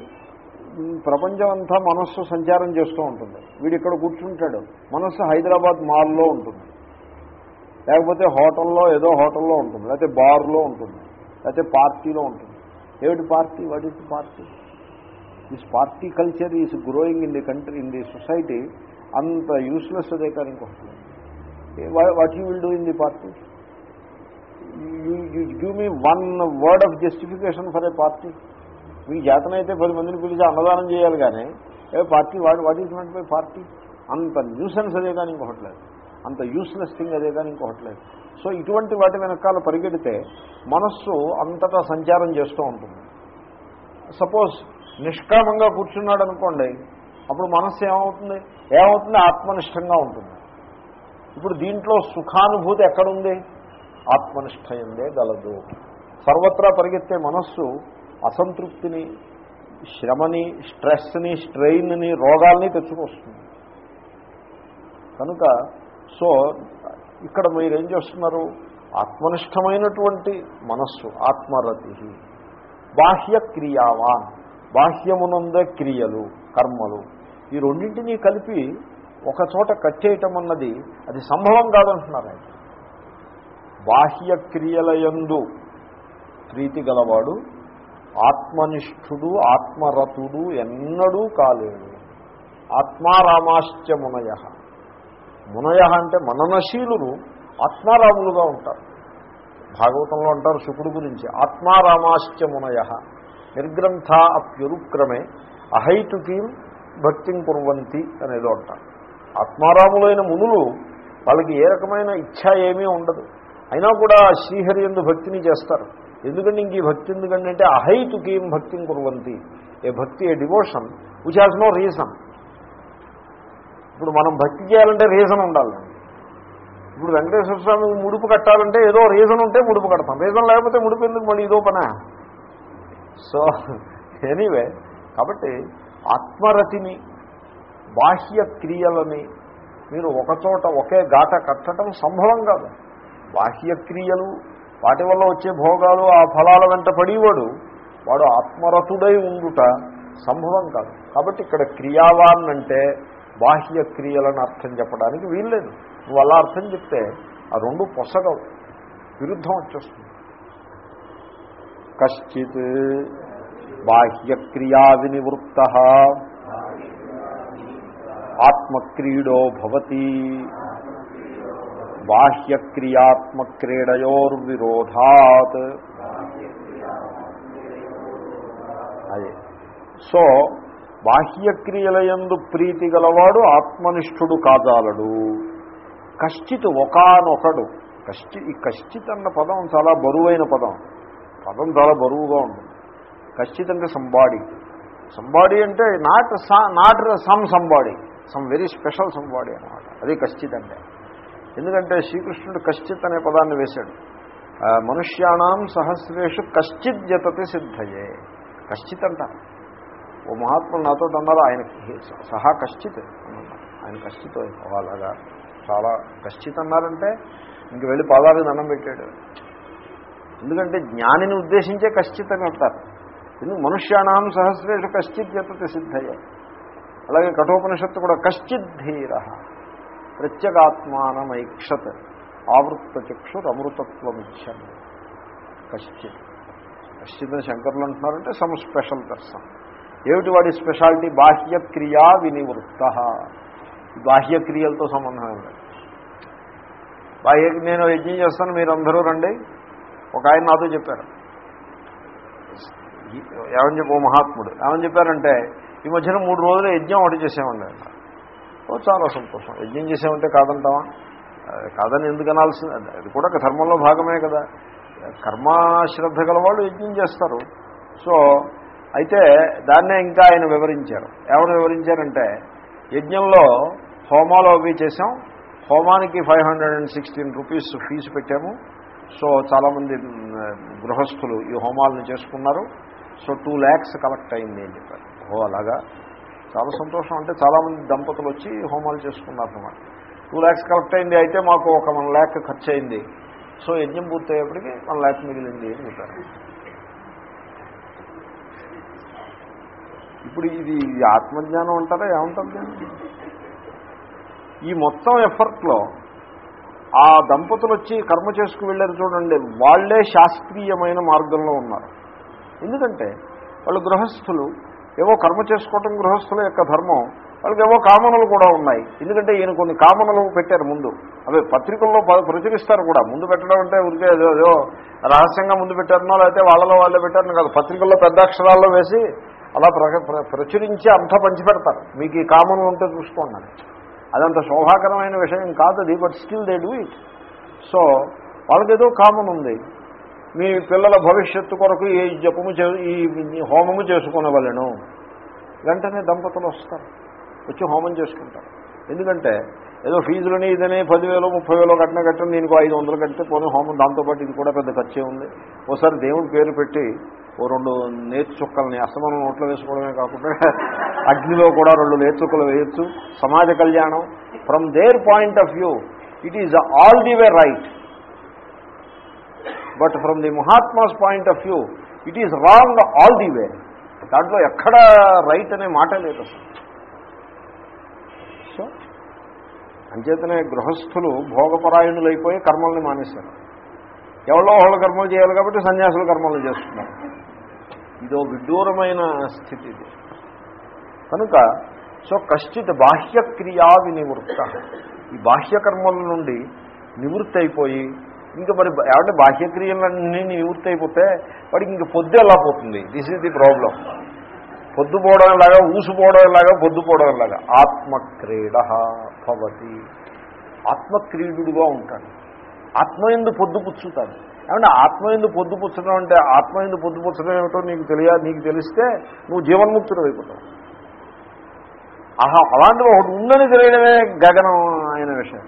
ప్రపంచం అంతా మనస్సు సంచారం చేస్తూ ఉంటుంది. వీడు ఇక్కడ కూర్చుంటాడు. మనస్సు హైదరాబాద్ మాల్లో ఉంటుంది. లేకపోతే హోటల్లో ఏదో హోటల్లో ఉంటుంది లేకపోతే బార్లో ఉంటుంది లేకపోతే పార్టీలో ఉంటుంది. ఏమిటి party? What is party this party culture is growing in the country in the society అంత యూస్లెస్ అదే కానీ ఇంకొకటి what you will do in the party you give me one word of justification for a party మీ జాతనైతే పది మందిని పిలిచి అన్నదానం చేయాలి కానీ a party what what is meant by party అంత న్యూసెన్స్ అదే కానీ ఇంకొకట్లేదు అంత యూస్లెస్ థింగ్ అదే కానీ ఇంకొకట్లేదు సో ఇటువంటి వాటి వెనకాల పరిగెడితే మనస్సు అంతటా సంచారం చేస్తూ ఉంటుంది. సపోజ్ నిష్కామంగా కూర్చున్నాడు అనుకోండి అప్పుడు మనస్సు ఏమవుతుంది? ఏమవుతుంది? ఆత్మనిష్టంగా ఉంటుంది. ఇప్పుడు దీంట్లో సుఖానుభూతి ఎక్కడుంది? ఆత్మనిష్టయందే గలదు. సర్వత్రా పరిగెత్తే మనస్సు అసంతృప్తిని శ్రమని స్ట్రెస్ని స్ట్రెయిన్ని రోగాల్ని తెచ్చుకొస్తుంది. కనుక సో ఇక్కడ మీరేం చేస్తున్నారు? ఆత్మనిష్టమైనటువంటి మనస్సు ఆత్మరతి బాహ్య క్రియావాన్ బాహ్యమునందే క్రియలు కర్మలు. ఈ రెండింటినీ కలిపి ఒక చోట కట్టేయటం అన్నది అది సంభవం కాదంటున్నారు ఆయన. బాహ్య క్రియలయందు ప్రీతి గలవాడు ఆత్మనిష్ఠుడు ఆత్మరతుడు ఎన్నడూ కాలేడు. ఆత్మారామాశ్చమునయ మునయ అంటే మననశీలులు ఆత్మారాములుగా ఉంటారు. భాగవతంలో అంటారు శుకుడు గురించి ఆత్మారామాశ్చ మునయ. నిర్గ్రంథ అప్యురుక్రమే అహైతుకీం భక్తిం కుర్వంతి అనేదో అంటారు. ఆత్మారాములైన మునులు వాళ్ళకి ఏ రకమైన ఇచ్ఛ ఏమీ ఉండదు. అయినా కూడా శ్రీహరి ఎందు భక్తిని చేస్తారు. ఎందుకంటే ఇంక ఈ భక్తి ఎందుకంటే అహైతుకీం భక్తిం కుర్వంతి. A bhakti a devotion which has no reason. ఇప్పుడు మనం భక్తి చేయాలంటే రీజన్ ఉండాలి. ఇప్పుడు వెంకటేశ్వర స్వామి ముడుపు కట్టాలంటే ఏదో రీజన్ ఉంటే ముడుపు కడతాం. రీజన్ లేకపోతే ముడుపు ఎందుకు? మళ్ళీ ఇదో పనా? సో ఎనీవే కాబట్టి ఆత్మరతిని బాహ్య క్రియలని మీరు ఒకచోట ఒకే గాట కట్టడం సంభవం కాదు. బాహ్య క్రియలు వాటి వల్ల వచ్చే భోగాలు ఆ ఫలాల వెంట పడేవాడు వాడు ఆత్మరతుడై ఉండుట సంభవం కాదు. కాబట్టి ఇక్కడ క్రియావాన్ అంటే బాహ్య క్రియలను అర్థం చెప్పడానికి వీల్లేదు. నువ్వు అలా అర్థం చెప్తే ఆ రెండు పొసగవు. విరుద్ధం వచ్చేస్తుంది. కశ్చిత్ బాహ్యక్రియా వినివృత్త. ఆత్మక్రీడో భవతి. బాహ్యక్రియాత్మక్రీడయోర్విరోధాత్ అదే. సో బాహ్యక్రియలయందు ప్రీతి గలవాడు ఆత్మనిష్ఠుడు కాదాలడు కశ్చిత్ ఒకనొకడు. కష్టి ఈ కశ్చిత్ అన్న పదం చాలా బరువైన పదం. పదం చాలా బరువుగా ఉంటుంది. కశ్చిత్ అంటే సంబాడి. సంబాడి అంటే not not some somebody. Some very special somebody అనమాట అది కశ్చిత్ అంటే. ఎందుకంటే శ్రీకృష్ణుడు కశ్చిత్ అనే పదాన్ని వేశాడు. మనుష్యాణం సహస్రేషు కశ్చిత్ జతతి సిద్ధయే. కశ్చిత్ అంటారు. ఓ మహాత్ములు నాతో అన్నారు ఆయన సహా కశ్చిత్ ఆయన కశ్చిత్ అలాగా చాలా కశ్చిత్ అన్నారంటే ఇంక వెళ్ళి పాదాలు దండం పెట్టాడు. ఎందుకంటే జ్ఞానిని ఉద్దేశించే కశ్చిత్ అని అంటారు. ఎందుకు మనుష్యానాం సహస్రేషు కశ్చిత్ జతతి సిద్ధయ్య అలాగే కఠోపనిషత్తు కూడా కశ్చిత్ ధీర ప్రత్యేగాత్మానమైక్షత్ ఆవృత్త అమృతత్వం అమృతత్వమిచ్చన్ కశ్చిత్. కశ్చిత్ అని శంకర్లు అంటున్నారంటే సమ్ స్పెషల్ పర్సన్. ఏమిటి వాడి స్పెషాలిటీ? బాహ్యక్రియా వినివృత్త. బాహ్యక్రియలతో సంబంధం ఉంది బాహ్య నేను యజ్ఞం చేస్తాను మీరు అందరూ రండి. ఒక ఆయన నాతో చెప్పారు. ఏమని చెప్పు మహాత్ముడు. ఏమని చెప్పారంటే ఈ మధ్యన మూడు రోజులు యజ్ఞం ఒకటి చేసామండి ఓ చాలా సంతోషం. యజ్ఞం చేసామంటే కాదంటావా? కాదని ఎందుకు అనాల్సింది అది- కూడా ఒక ధర్మంలో భాగమే కదా. కర్మాశ్రద్ధ గలవాళ్ళు యజ్ఞం చేస్తారు. సో అయితే దాన్నే ఇంకా ఆయన వివరించారు. ఏమని వివరించారంటే యజ్ఞంలో హోమాలు అవి చేసాం హోమానికి five hundred and sixteen rupees fees పెట్టాము. సో చాలామంది గృహస్థులు ఈ హోమాలను చేసుకున్నారు. సో టూ ల్యాక్స్ కలెక్ట్ అయింది అని చెప్పారు. ఓ అలాగా? చాలా సంతోషం. అంటే చాలామంది దంపతులు వచ్చి హోమాలు చేసుకున్నారు అన్నమాట టూ ల్యాక్స్ కలెక్ట్ అయింది అయితే మాకు ఒక వన్ ల్యాక్ ఖర్చు అయింది సో యజ్ఞం పూర్తయ్యేప్పటికి వన్ ల్యాక్ మిగిలింది అని చెప్పారు. ఇప్పుడు ఇది ఆత్మజ్ఞానం అంటారా ఏమంటారు దీన్ని? ఈ మొత్తం ఎఫర్ట్లో ఆ దంపతులు వచ్చి కర్మ చేసుకు వెళ్ళారు చూడండి వాళ్ళే శాస్త్రీయమైన మార్గంలో ఉన్నారు. ఎందుకంటే వాళ్ళు గృహస్థులు ఏవో కర్మ చేసుకోవటం గృహస్థుల యొక్క ధర్మం వాళ్ళకి ఏవో కామనలు కూడా ఉన్నాయి. ఎందుకంటే ఈయన కొన్ని కామనలు పెట్టారు ముందు. అవి పత్రికల్లో ప్రచురిస్తారు కూడా. ముందు పెట్టడం అంటే ఊరికే ఏదో ఏదో రహస్యంగా ముందు పెట్టారనో లేకపోతే వాళ్ళలో వాళ్ళే పెట్టారని కాదు. పత్రికల్లో పెద్ద అక్షరాల్లో వేసి అలా ప్ర ప్ర- ప్రచురించి అంత పంచిపెడతారు. మీకు ఈ కామన్ ఉంటే చూసుకోండి అదంత శోభాకరమైన విషయం కాదు అది but still they do it so వాళ్ళకి ఏదో కామన్ ఉంది. మీ పిల్లల భవిష్యత్తు కొరకు ఈ జపము చే ఈ హోమము చేసుకునవలను వెంటనే దంపతులు వస్తారు. వచ్చి హోమం చేసుకుంటారు. ఎందుకంటే ఏదో ఫీజులని ఇదని పదివేలు ముప్పై వేలు కట్టిన కట్టిన దీనికి ఐదు వందలు కడితే పోనీ హోమం దాంతోపాటు ఇది కూడా పెద్ద ఖర్చే ఉంది. ఒకసారి దేవుడి పేరు పెట్టి ఓ రెండు నేతి చుక్కల్ని అస్తమానం నోట్లో వేసుకోవడమే కాకుండా అగ్నిలో కూడా రెండు నేతి చుక్కలు వేయొచ్చు. సమాజ కళ్యాణం. From there point of view it is all the way right but from the mahatma's point of view it is wrong all the way దాంట్లో ఎక్కడ రైట్ అనే మాట లేదు సో అంచేతనే గృహస్థులు భోగపరాయణులైపోయి కర్మల్ని మానేశారు. ఎవరో వాళ్ళ కర్మలు చేయాలి కాబట్టి సన్యాసులు కర్మలు చేస్తున్నారు. ఇదో విడ్డూరమైన స్థితి ఇది. కనుక సో కశ్చిత్ బాహ్యక్రియా వినివృత్త. ఈ బాహ్యకర్మల నుండి నివృత్తి అయిపోయి ఇంకా మరి ఏమంటే బాహ్యక్రియలన్నీ నివృత్తి అయిపోతే వాడికి ఇంక పొద్దు ఎలా పోతుంది? దిస్ ఇస్ ది ప్రాబ్లం పొద్దు పోవడం లాగా ఊసిపోవడం లాగా పొద్దు పోవడం లాగా ఆత్మక్రీడ భవతి. ఆత్మక్రీడుగా ఉంటాడు. పొద్దు పుచ్చుకాడు ఏమంటే ఆత్మయందు పొద్దుపుచ్చడం అంటే ఆత్మయందు పొద్దుపుచ్చడం ఏమిటో నీకు తెలియ నీకు తెలిస్తే నువ్వు జీవన్ముక్తుడు అయిపోతావు. ఆహా అలాంటివి ఒకటి ఉందని తెలియడమే గగనం అయిన విషయం.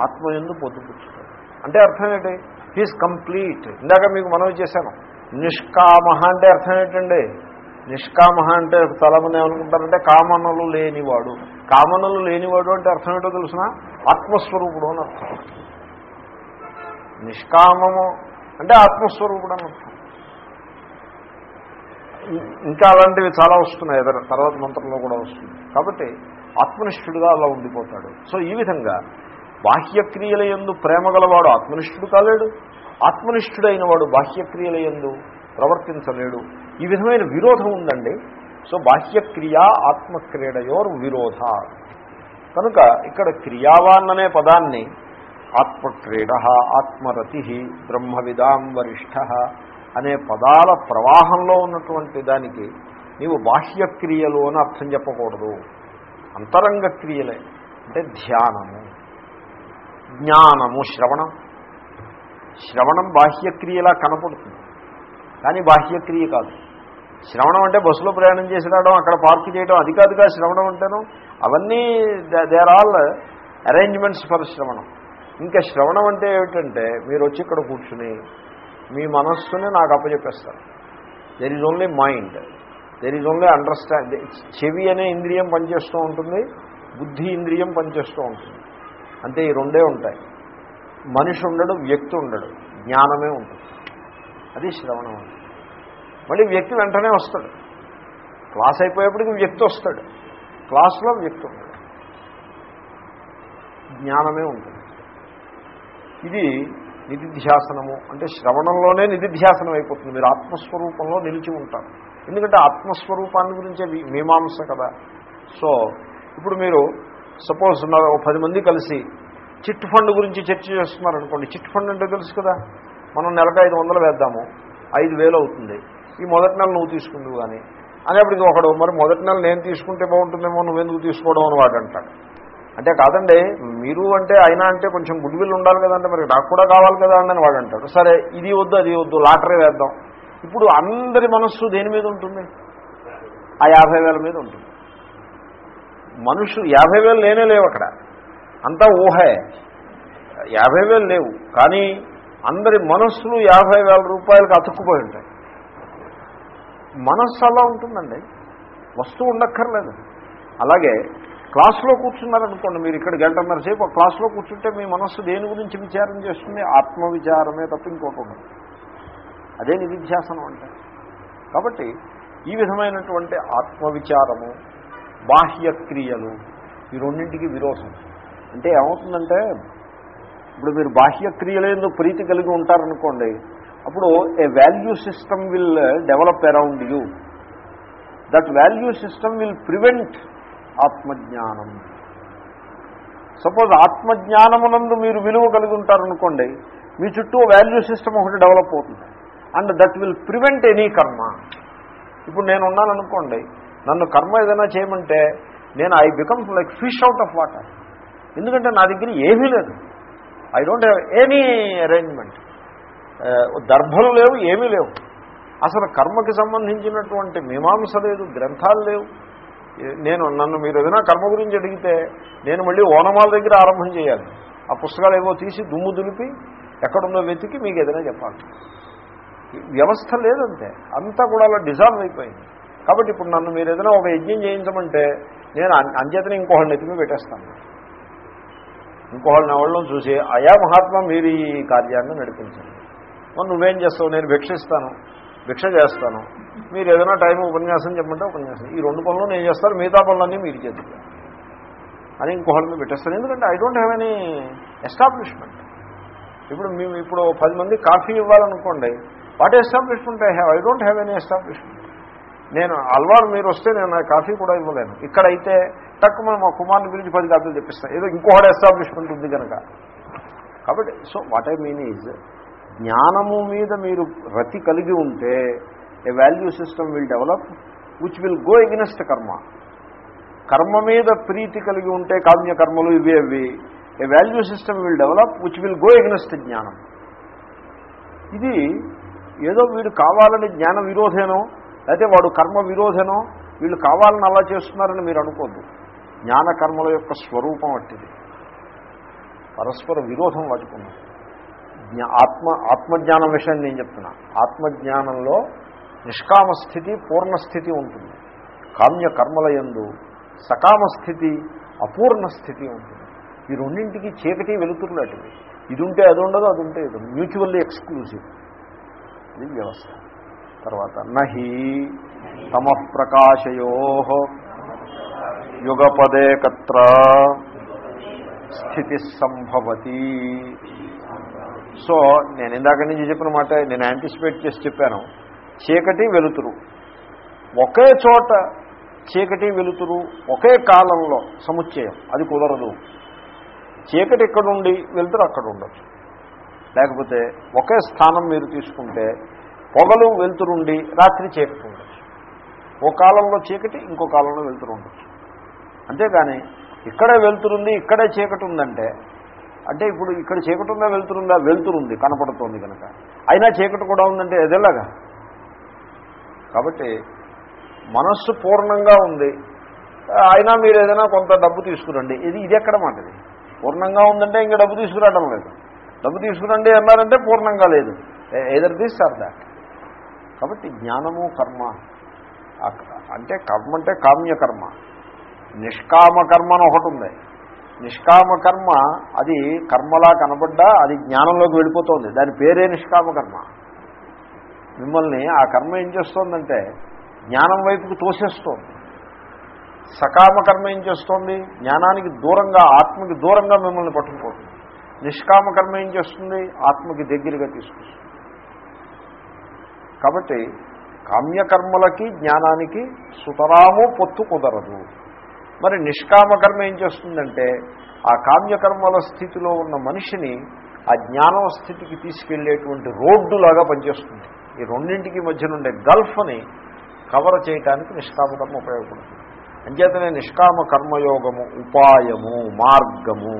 ఆత్మయందు పొద్దుపుచ్చుతాడు అంటే అర్థం ఏంటి? హీస్ కంప్లీట్ ఇందాక మీకు మనవి చేశాను. నిష్కామ అంటే అర్థం ఏంటండి? నిష్కామ అంటే చాలామంది ఏమనుకుంటారంటే కామనలు లేనివాడు. కామనలు లేనివాడు అంటే అర్థం ఏంటో తెలుసిన? ఆత్మస్వరూపుడు అని అర్థం. నిష్కామము అంటే ఆత్మస్వరూపుడు అని అర్థం. ఇంకా అలాంటివి చాలా వస్తున్నాయి ఎదర తర్వాత మంత్రంలో కూడా వస్తుంది కాబట్టి ఆత్మనిష్ఠుడుగా అలా ఉండిపోతాడు. సో ఈ విధంగా బాహ్యక్రియల ఎందు ప్రేమ గలవాడు ఆత్మనిష్ఠుడు కాలేడు ఆత్మనిష్ఠుడైన వాడు బాహ్యక్రియల ఎందు ప్రవర్తించలేడు. ఈ విధమైన విరోధం ఉందండి. సో బాహ్యక్రియ ఆత్మక్రీడయోర్ విరోధ కనుక ఇక్కడ క్రియావాన్ అనే పదాన్ని ఆత్మక్రీడ ఆత్మరతి బ్రహ్మవిదాం వరిష్ఠ అనే పదాల ప్రవాహంలో ఉన్నటువంటి దానికి నీవు బాహ్యక్రియలు అని అర్థం చెప్పకూడదు. అంతరంగ క్రియలే. అంటే ధ్యానము జ్ఞానము శ్రవణం. శ్రవణం బాహ్యక్రియలా కనపడుతుంది. కానీ బాహ్యక్రియ కాదు. శ్రవణం అంటే బస్సులో ప్రయాణం చేసి రావడం అక్కడ పార్క్ చేయడం అది కాదుగా శ్రవణం అంటేను. అవన్నీ దేర్ ఆల్ అరేంజ్మెంట్స్ ఫర్ శ్రవణం. ఇంకా శ్రవణం అంటే ఏమిటంటే మీరు వచ్చి ఇక్కడ కూర్చుని మీ మనస్సుని నాకు అప్పచెప్పేస్తారు. There is only mind there is only understand చెవి అనే ఇంద్రియం పనిచేస్తూ ఉంటుంది బుద్ధి ఇంద్రియం పనిచేస్తూ ఉంటుంది. అంటే ఈ రెండే ఉంటాయి. మనిషి ఉండడు వ్యక్తి ఉండడు జ్ఞానమే ఉంటుంది. అది శ్రవణం. మళ్ళీ వ్యక్తి వెంటనే వస్తాడు. క్లాస్ అయిపోయేప్పటికి వ్యక్తి వస్తాడు. క్లాస్లో వ్యక్తి ఉంటాడు జ్ఞానమే ఉంటుంది. ఇది నిధిధ్యాసనము. అంటే శ్రవణంలోనే నిధిధ్యాసనం అయిపోతుంది మీరు ఆత్మస్వరూపంలో నిలిచి ఉంటారు. ఎందుకంటే ఆత్మస్వరూపాన్ని గురించే మీమాంస కదా. సో ఇప్పుడు మీరు సపోజ్ ఉన్నారు ఒక పది మంది కలిసి చిట్ ఫండ్ గురించి చర్చ చేస్తున్నారు అనుకోండి చిట్ ఫండ్ అంటే తెలుసు కదా? మనం నెలకు ఐదు వందలు వేద్దాము. ఐదు వేలు అవుతుంది. ఈ మొదటి నెల నువ్వు తీసుకుందువు కానీ అనేప్పటికీ ఒకడు మరి మొదటి నెల నేను తీసుకుంటే బాగుంటుందేమో నువ్వెందుకు తీసుకోవడం అని వాడు అంటాడు అంటే కాదండి మీరు అంటే అయినా అంటే కొంచెం గుడ్విల్ ఉండాలి కదంటే మరి నాకు కూడా కావాలి కదా అని వాడు అంటాడు సరే ఇది వద్దు అది వద్దు లాటరీ వేద్దాం. ఇప్పుడు అందరి మనస్సు దేని మీద ఉంటుంది? ఆ యాభై వేల మీద ఉంటుంది. మనుషులు యాభై వేలు లేనే లేవు అక్కడ. అంతా ఊహే. యాభై వేలు లేవు. కానీ అందరి మనస్సులు యాభై వేల రూపాయలకు అతుక్కుపోయి ఉంటాయి. మనస్సు అలా ఉంటుందండి. వస్తువు ఉండక్కర్లేదు. అలాగే క్లాస్లో కూర్చున్నారనుకోండి మీరు ఇక్కడ గంటన్నర సేపు క్లాస్లో కూర్చుంటే మీ మనస్సు దేని గురించి విచారం చేస్తుంది? ఆత్మవిచారమే తప్ప ఇంకోటి ఉండదు. అదే నిధిధ్యాసనం అంటే. కాబట్టి ఈ విధమైనటువంటి ఆత్మవిచారము బాహ్యక్రియలు ఈ రెండింటికి విరోధం. అంటే ఏమవుతుందంటే ఇప్పుడు మీరు బాహ్యక్రియలందు ప్రీతి కలిగి ఉంటారనుకోండి అప్పుడు a value system will develop around you that value system will prevent ఆత్మజ్ఞానం. సపోజ్ ఆత్మజ్ఞానమునందు మీరు విలువ కలిగి ఉంటారనుకోండి మీ చుట్టూ వాల్యూ సిస్టమ్ ఒకటి డెవలప్ అవుతుంది. And that will prevent any karma. ఇప్పుడు నేను ఉన్నాననుకోండి నన్ను కర్మ ఏదైనా చేయమంటే నేను I becomes like fish out of water. ఎందుకంటే నా దగ్గర ఏమీ లేదు. I don't have any arrangement. దర్భలు లేవు ఏమీ లేవు. అసలు కర్మకి సంబంధించినటువంటి మీమాంస లేదు గ్రంథాలు లేవు. నేను నన్ను మీరు ఏదైనా కర్మ గురించి అడిగితే నేను మళ్ళీ ఓనమాల దగ్గర ఆరంభం చేయాలి. ఆ పుస్తకాలు ఏవో తీసి దుమ్ము దులిపి ఎక్కడుందో వెతికి మీకు ఏదైనా చెప్పాలి. వ్యవస్థ లేదంతే అంతా కూడా అలా డిజాల్వ్ అయిపోయింది. కాబట్టి ఇప్పుడు నన్ను మీరు ఏదైనా ఒక యజ్ఞం చేయించమంటే నేను అంచేతనే ఇంకోహళ్ళని ఎత్తిమి పెట్టేస్తాను. ఇంకోళ్ళని ఎవరిని చూసి అయా మహాత్మ మీరు ఈ కార్యాన్ని నడిపించండి. మరి నువ్వేం చేస్తావు? నేను భిక్షిస్తాను. భిక్ష చేస్తాను. మీరు ఏదైనా టైం ఉపన్యాసం చెప్పమంటే ఉపన్యాసం. ఈ రెండు పనులు నేను చేస్తాను మిగతా పనులన్నీ మీరు చేస్తారు. అని ఇంకోళ్ళ మీద పెట్టేస్తాను. ఎందుకంటే I don't have any establishment ఇప్పుడు మేము ఇప్పుడు పది మంది coffee ఇవ్వాలనుకోండి what establishment I have I don't have any establishment నేను అల్వారు మీరు వస్తే నేను కాఫీ కూడా ఇవ్వలేను. ఇక్కడైతే తక్కువ మా కుమార్ని గురించి పది కాఫీలు తెప్పిస్తాను ఏదో ఇంకోటి ఎస్టాబ్లిష్మెంట్ ఉంది కనుక కాబట్టి so what I mean is జ్ఞానము మీద మీరు రతి కలిగి ఉంటే a value system will develop which will go against karma కర్మ మీద ప్రీతి కలిగి ఉంటే కామ్యకర్మలు ఇవి అవి. A value system will develop which will go against జ్ఞానం. ఇది ఏదో వీడు కావాలని జ్ఞాన విరోధేనో లేకపోతే వాడు కర్మ విరోధేనో వీళ్ళు కావాలని అలా చేస్తున్నారని మీరు అనుకోద్దు. జ్ఞాన కర్మల యొక్క స్వరూపం అట్టిది. పరస్పర విరోధం వాటికున్నది ఆత్మ ఆత్మజ్ఞానం విషయం నేను చెప్తున్నా. ఆత్మజ్ఞానంలో నిష్కామస్థితి పూర్ణస్థితి ఉంటుంది. కామ్య కర్మల యందు సకామస్థితి అపూర్ణస్థితి ఉంటుంది. ఈ రెండింటికి చీకటి వెలుతురులాంటివి ఇది ఉంటే అది ఉండదు అది ఉంటే ఇది మ్యూచువల్లీ ఎక్స్క్లూజివ్. ఇది వ్యవస్థ. తర్వాత నహి తమ ప్రకాశయో యుగపదేకత్ర స్థితి సంభవతి సో నేను ఇందాక నుంచి చెప్పిన మాట నేను యాంటిసిపేట్ చేసి చెప్పాను. చీకటి వెలుతురు. ఒకే చోట చీకటి వెలుతురు ఒకే కాలంలో సముచ్చయం. అది కుదరదు. చీకటి ఇక్కడ ఉండి వెలుతురు అక్కడ ఉండొచ్చు. లేకపోతే ఒకే స్థానం మీరు తీసుకుంటే పొగలు వెలుతురుండి రాత్రి చీకటి ఉండొచ్చు. ఓ కాలంలో చీకటి ఇంకో కాలంలో వెలుతురు ఉండొచ్చు. అంతేగాని ఇక్కడే వెలుతురుంది ఇక్కడే చీకటి ఉందంటే అంటే ఇప్పుడు ఇక్కడ చీకటి ఉందా వెళ్తురుందా వెళ్తురుంది కనపడుతోంది కనుక. అయినా చీకటి కూడా ఉందంటే ఎదెలాగా కాబట్టి మనస్సు పూర్ణంగా ఉంది. అయినా మీరు ఏదైనా కొంత డబ్బు తీసుకురండి. ఇది ఇది ఎక్కడ మాట ఇది పూర్ణంగా ఉందంటే ఇంకా డబ్బు తీసుకురావడం లేదు. డబ్బు తీసుకురండి అన్నారంటే పూర్ణంగా లేదు. Either this or that. కాబట్టి జ్ఞానము కర్మ అంటే కర్మ అంటే కామ్య కర్మ నిష్కామ కర్మ అని ఒకటి ఉంది. నిష్కామ కర్మ అది కర్మలా కనబడ్డా అది జ్ఞానంలోకి వెళ్ళిపోతుంది. దాని పేరే నిష్కామ కర్మ మిమ్మల్ని ఆ కర్మ ఏం చేస్తోందంటే జ్ఞానం వైపుకు తోసేస్తోంది. సకామ కర్మ ఏం చేస్తోంది? జ్ఞానానికి దూరంగా ఆత్మకి దూరంగా మిమ్మల్ని పట్టుకుపోతుంది. నిష్కామ కర్మ ఏం చేస్తుంది? ఆత్మకి దగ్గరగా తీసుకొస్తుంది. కాబట్టి కామ్యకర్మలకి జ్ఞానానికి సుతరాము పొత్తు కుదరదు. మరి నిష్కామకర్మ ఏం చేస్తుందంటే ఆ కామ్యకర్మల స్థితిలో ఉన్న మనిషిని ఆ జ్ఞానం స్థితికి తీసుకెళ్ళేటువంటి రోడ్డులాగా పనిచేస్తుంది. ఈ రెండింటికి మధ్య నుండే గల్ఫ్ని కవర్ చేయడానికి నిష్కామకర్మ ఉపయోగపడుతుంది. అంచేతనే నిష్కామ కర్మయోగము ఉపాయము మార్గము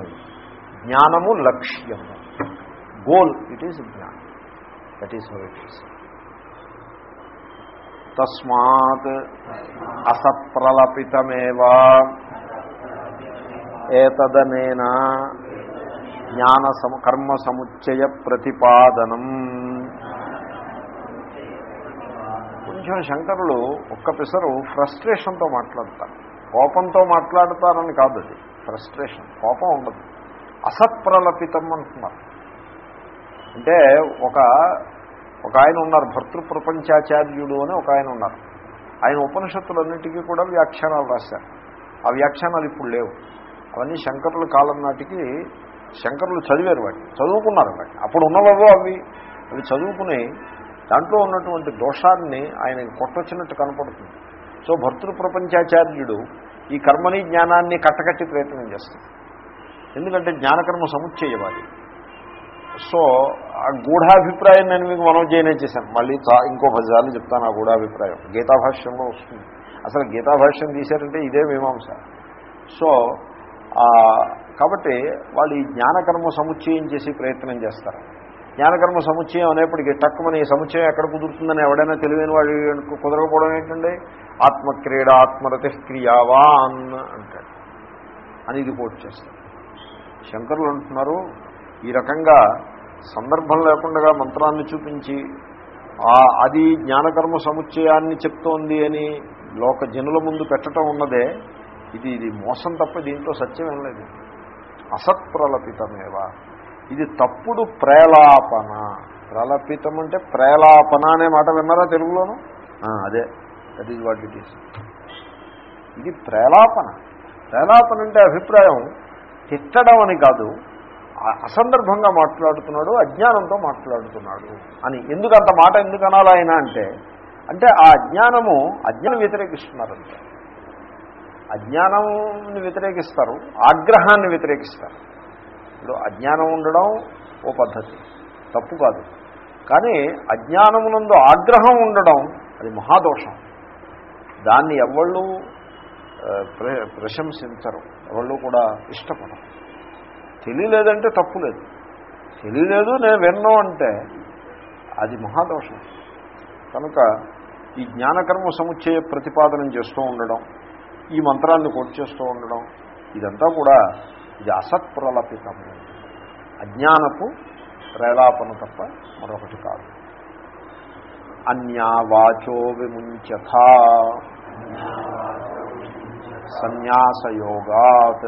జ్ఞానము లక్ష్యము. గోల్ ఇట్ ఈస్ జ్ఞానం. That is how it is తస్మాత్ అసత్ప్రలపితమేవా. ఏతదనేన జ్ఞాన సమ కర్మ సముచ్చయ ప్రతిపాదనం. కొంచెం శంకరులు ఒక్క పిసరు ఫ్రస్ట్రేషన్తో మాట్లాడతారు. కోపంతో మాట్లాడతారని కాదు అది. ఫ్రస్ట్రేషన్ కోపం ఉండదు. అసత్ప్రలపితం అంటున్నారు. అంటే ఒక ఒక ఆయన ఉన్నారు భర్తృప్రపంచాచార్యుడు అని ఒక ఆయన ఉన్నారు. ఆయన ఉపనిషత్తులన్నిటికీ కూడా వ్యాఖ్యానాలు రాశారు. ఆ వ్యాఖ్యానాలు ఇప్పుడు లేవు. అవన్నీ శంకరుల కాలం నాటికి శంకరులు చదివారు వాటిని చదువుకున్నారు వాటిని. అప్పుడు ఉన్నవో అవి అవి చదువుకుని దాంట్లో ఉన్నటువంటి దోషాన్ని ఆయన కొట్టొచ్చినట్టు కనపడుతుంది. సో భర్తృప్రపంచాచార్యుడు ఈ కర్మని జ్ఞానాన్ని కట్టకట్టి ప్రయత్నం చేస్తాడు. ఎందుకంటే జ్ఞానకర్మ సముచ్చయవాలి సో ఆ గూఢాభిప్రాయం నేను మీకు మనం చేయనే చేశాను. మళ్ళీ ఇంకో పదిసార్లు చెప్తాను ఆ గూఢాభిప్రాయం. గీతాభాష్యంలో వస్తుంది. అసలు గీతాభాష్యం తీశారంటే ఇదే మీమాంస. సో కాబట్టి వాళ్ళు ఈ జ్ఞానకర్మ సముచ్చయం చేసి ప్రయత్నం చేస్తారు. జ్ఞానకర్మ సముచ్చయం అనేప్పటికీ టక్కుమని ఈ సముచ్చయం ఎక్కడ కుదురుతుందని ఎవడైనా తెలివైన వాడు కుదరకపోవడం ఏంటండి? ఆత్మక్రీడ ఆత్మరతి క్రియావాన్ అంటాడు. అని ఇది కోట్ చేస్తారు. శంకరులు అంటున్నారు ఈ రకంగా సందర్భం లేకుండా మంత్రాన్ని చూపించి అది జ్ఞానకర్మ సముచ్చయాన్ని చెప్తోంది అని లోక జనుల ముందు పెట్టడం ఉన్నదే ఇది ఇది మోసం తప్ప దీంట్లో సత్యమేం లేదు. అసత్ప్రలపితమేవా. ఇది తప్పుడు ప్రేలాపన. ప్రలపితం అంటే ప్రేలాపన అనే మాట విన్నారా తెలుగులోను? అదే. That is what it is ఇది ప్రేలాపన. ప్రేలాపన అంటే అభిప్రాయం తిట్టడం అని కాదు అసందర్భంగా మాట్లాడుతున్నాడు అజ్ఞానంతో మాట్లాడుతున్నాడు అని. ఎందుకు అంత మాట ఎందుకు అనాలి ఆయన అంటే అంటే ఆ అజ్ఞానము అజ్ఞానం వ్యతిరేకిస్తున్నారంటే అజ్ఞానంని వ్యతిరేకిస్తారు ఆగ్రహాన్ని వ్యతిరేకిస్తారు. ఇప్పుడు అజ్ఞానం ఉండడం ఓ పద్ధతి తప్పు కాదు. కానీ అజ్ఞానమునందు ఆగ్రహం ఉండడం అది మహాదోషం. దాన్ని ఎవళ్ళు ప్రశంసించరు. ఎవళ్ళు కూడా ఇష్టపడరు. తెలియలేదంటే తప్పు లేదు తెలియలేదు నేను విన్నో అంటే అది మహాదోషం. కనుక ఈ జ్ఞానకర్మ సముచ్చయ ప్రతిపాదనం చేస్తూ ఉండడం ఈ మంత్రాన్ని కోట్ చేస్తూ ఉండడం ఇదంతా కూడా ఇది అసత్ప్రలపితము అజ్ఞానపు ప్రేలాపన తప్ప మరొకటి కాదు. అన్యావాచో విముంచథ సన్యాసయోగాత్.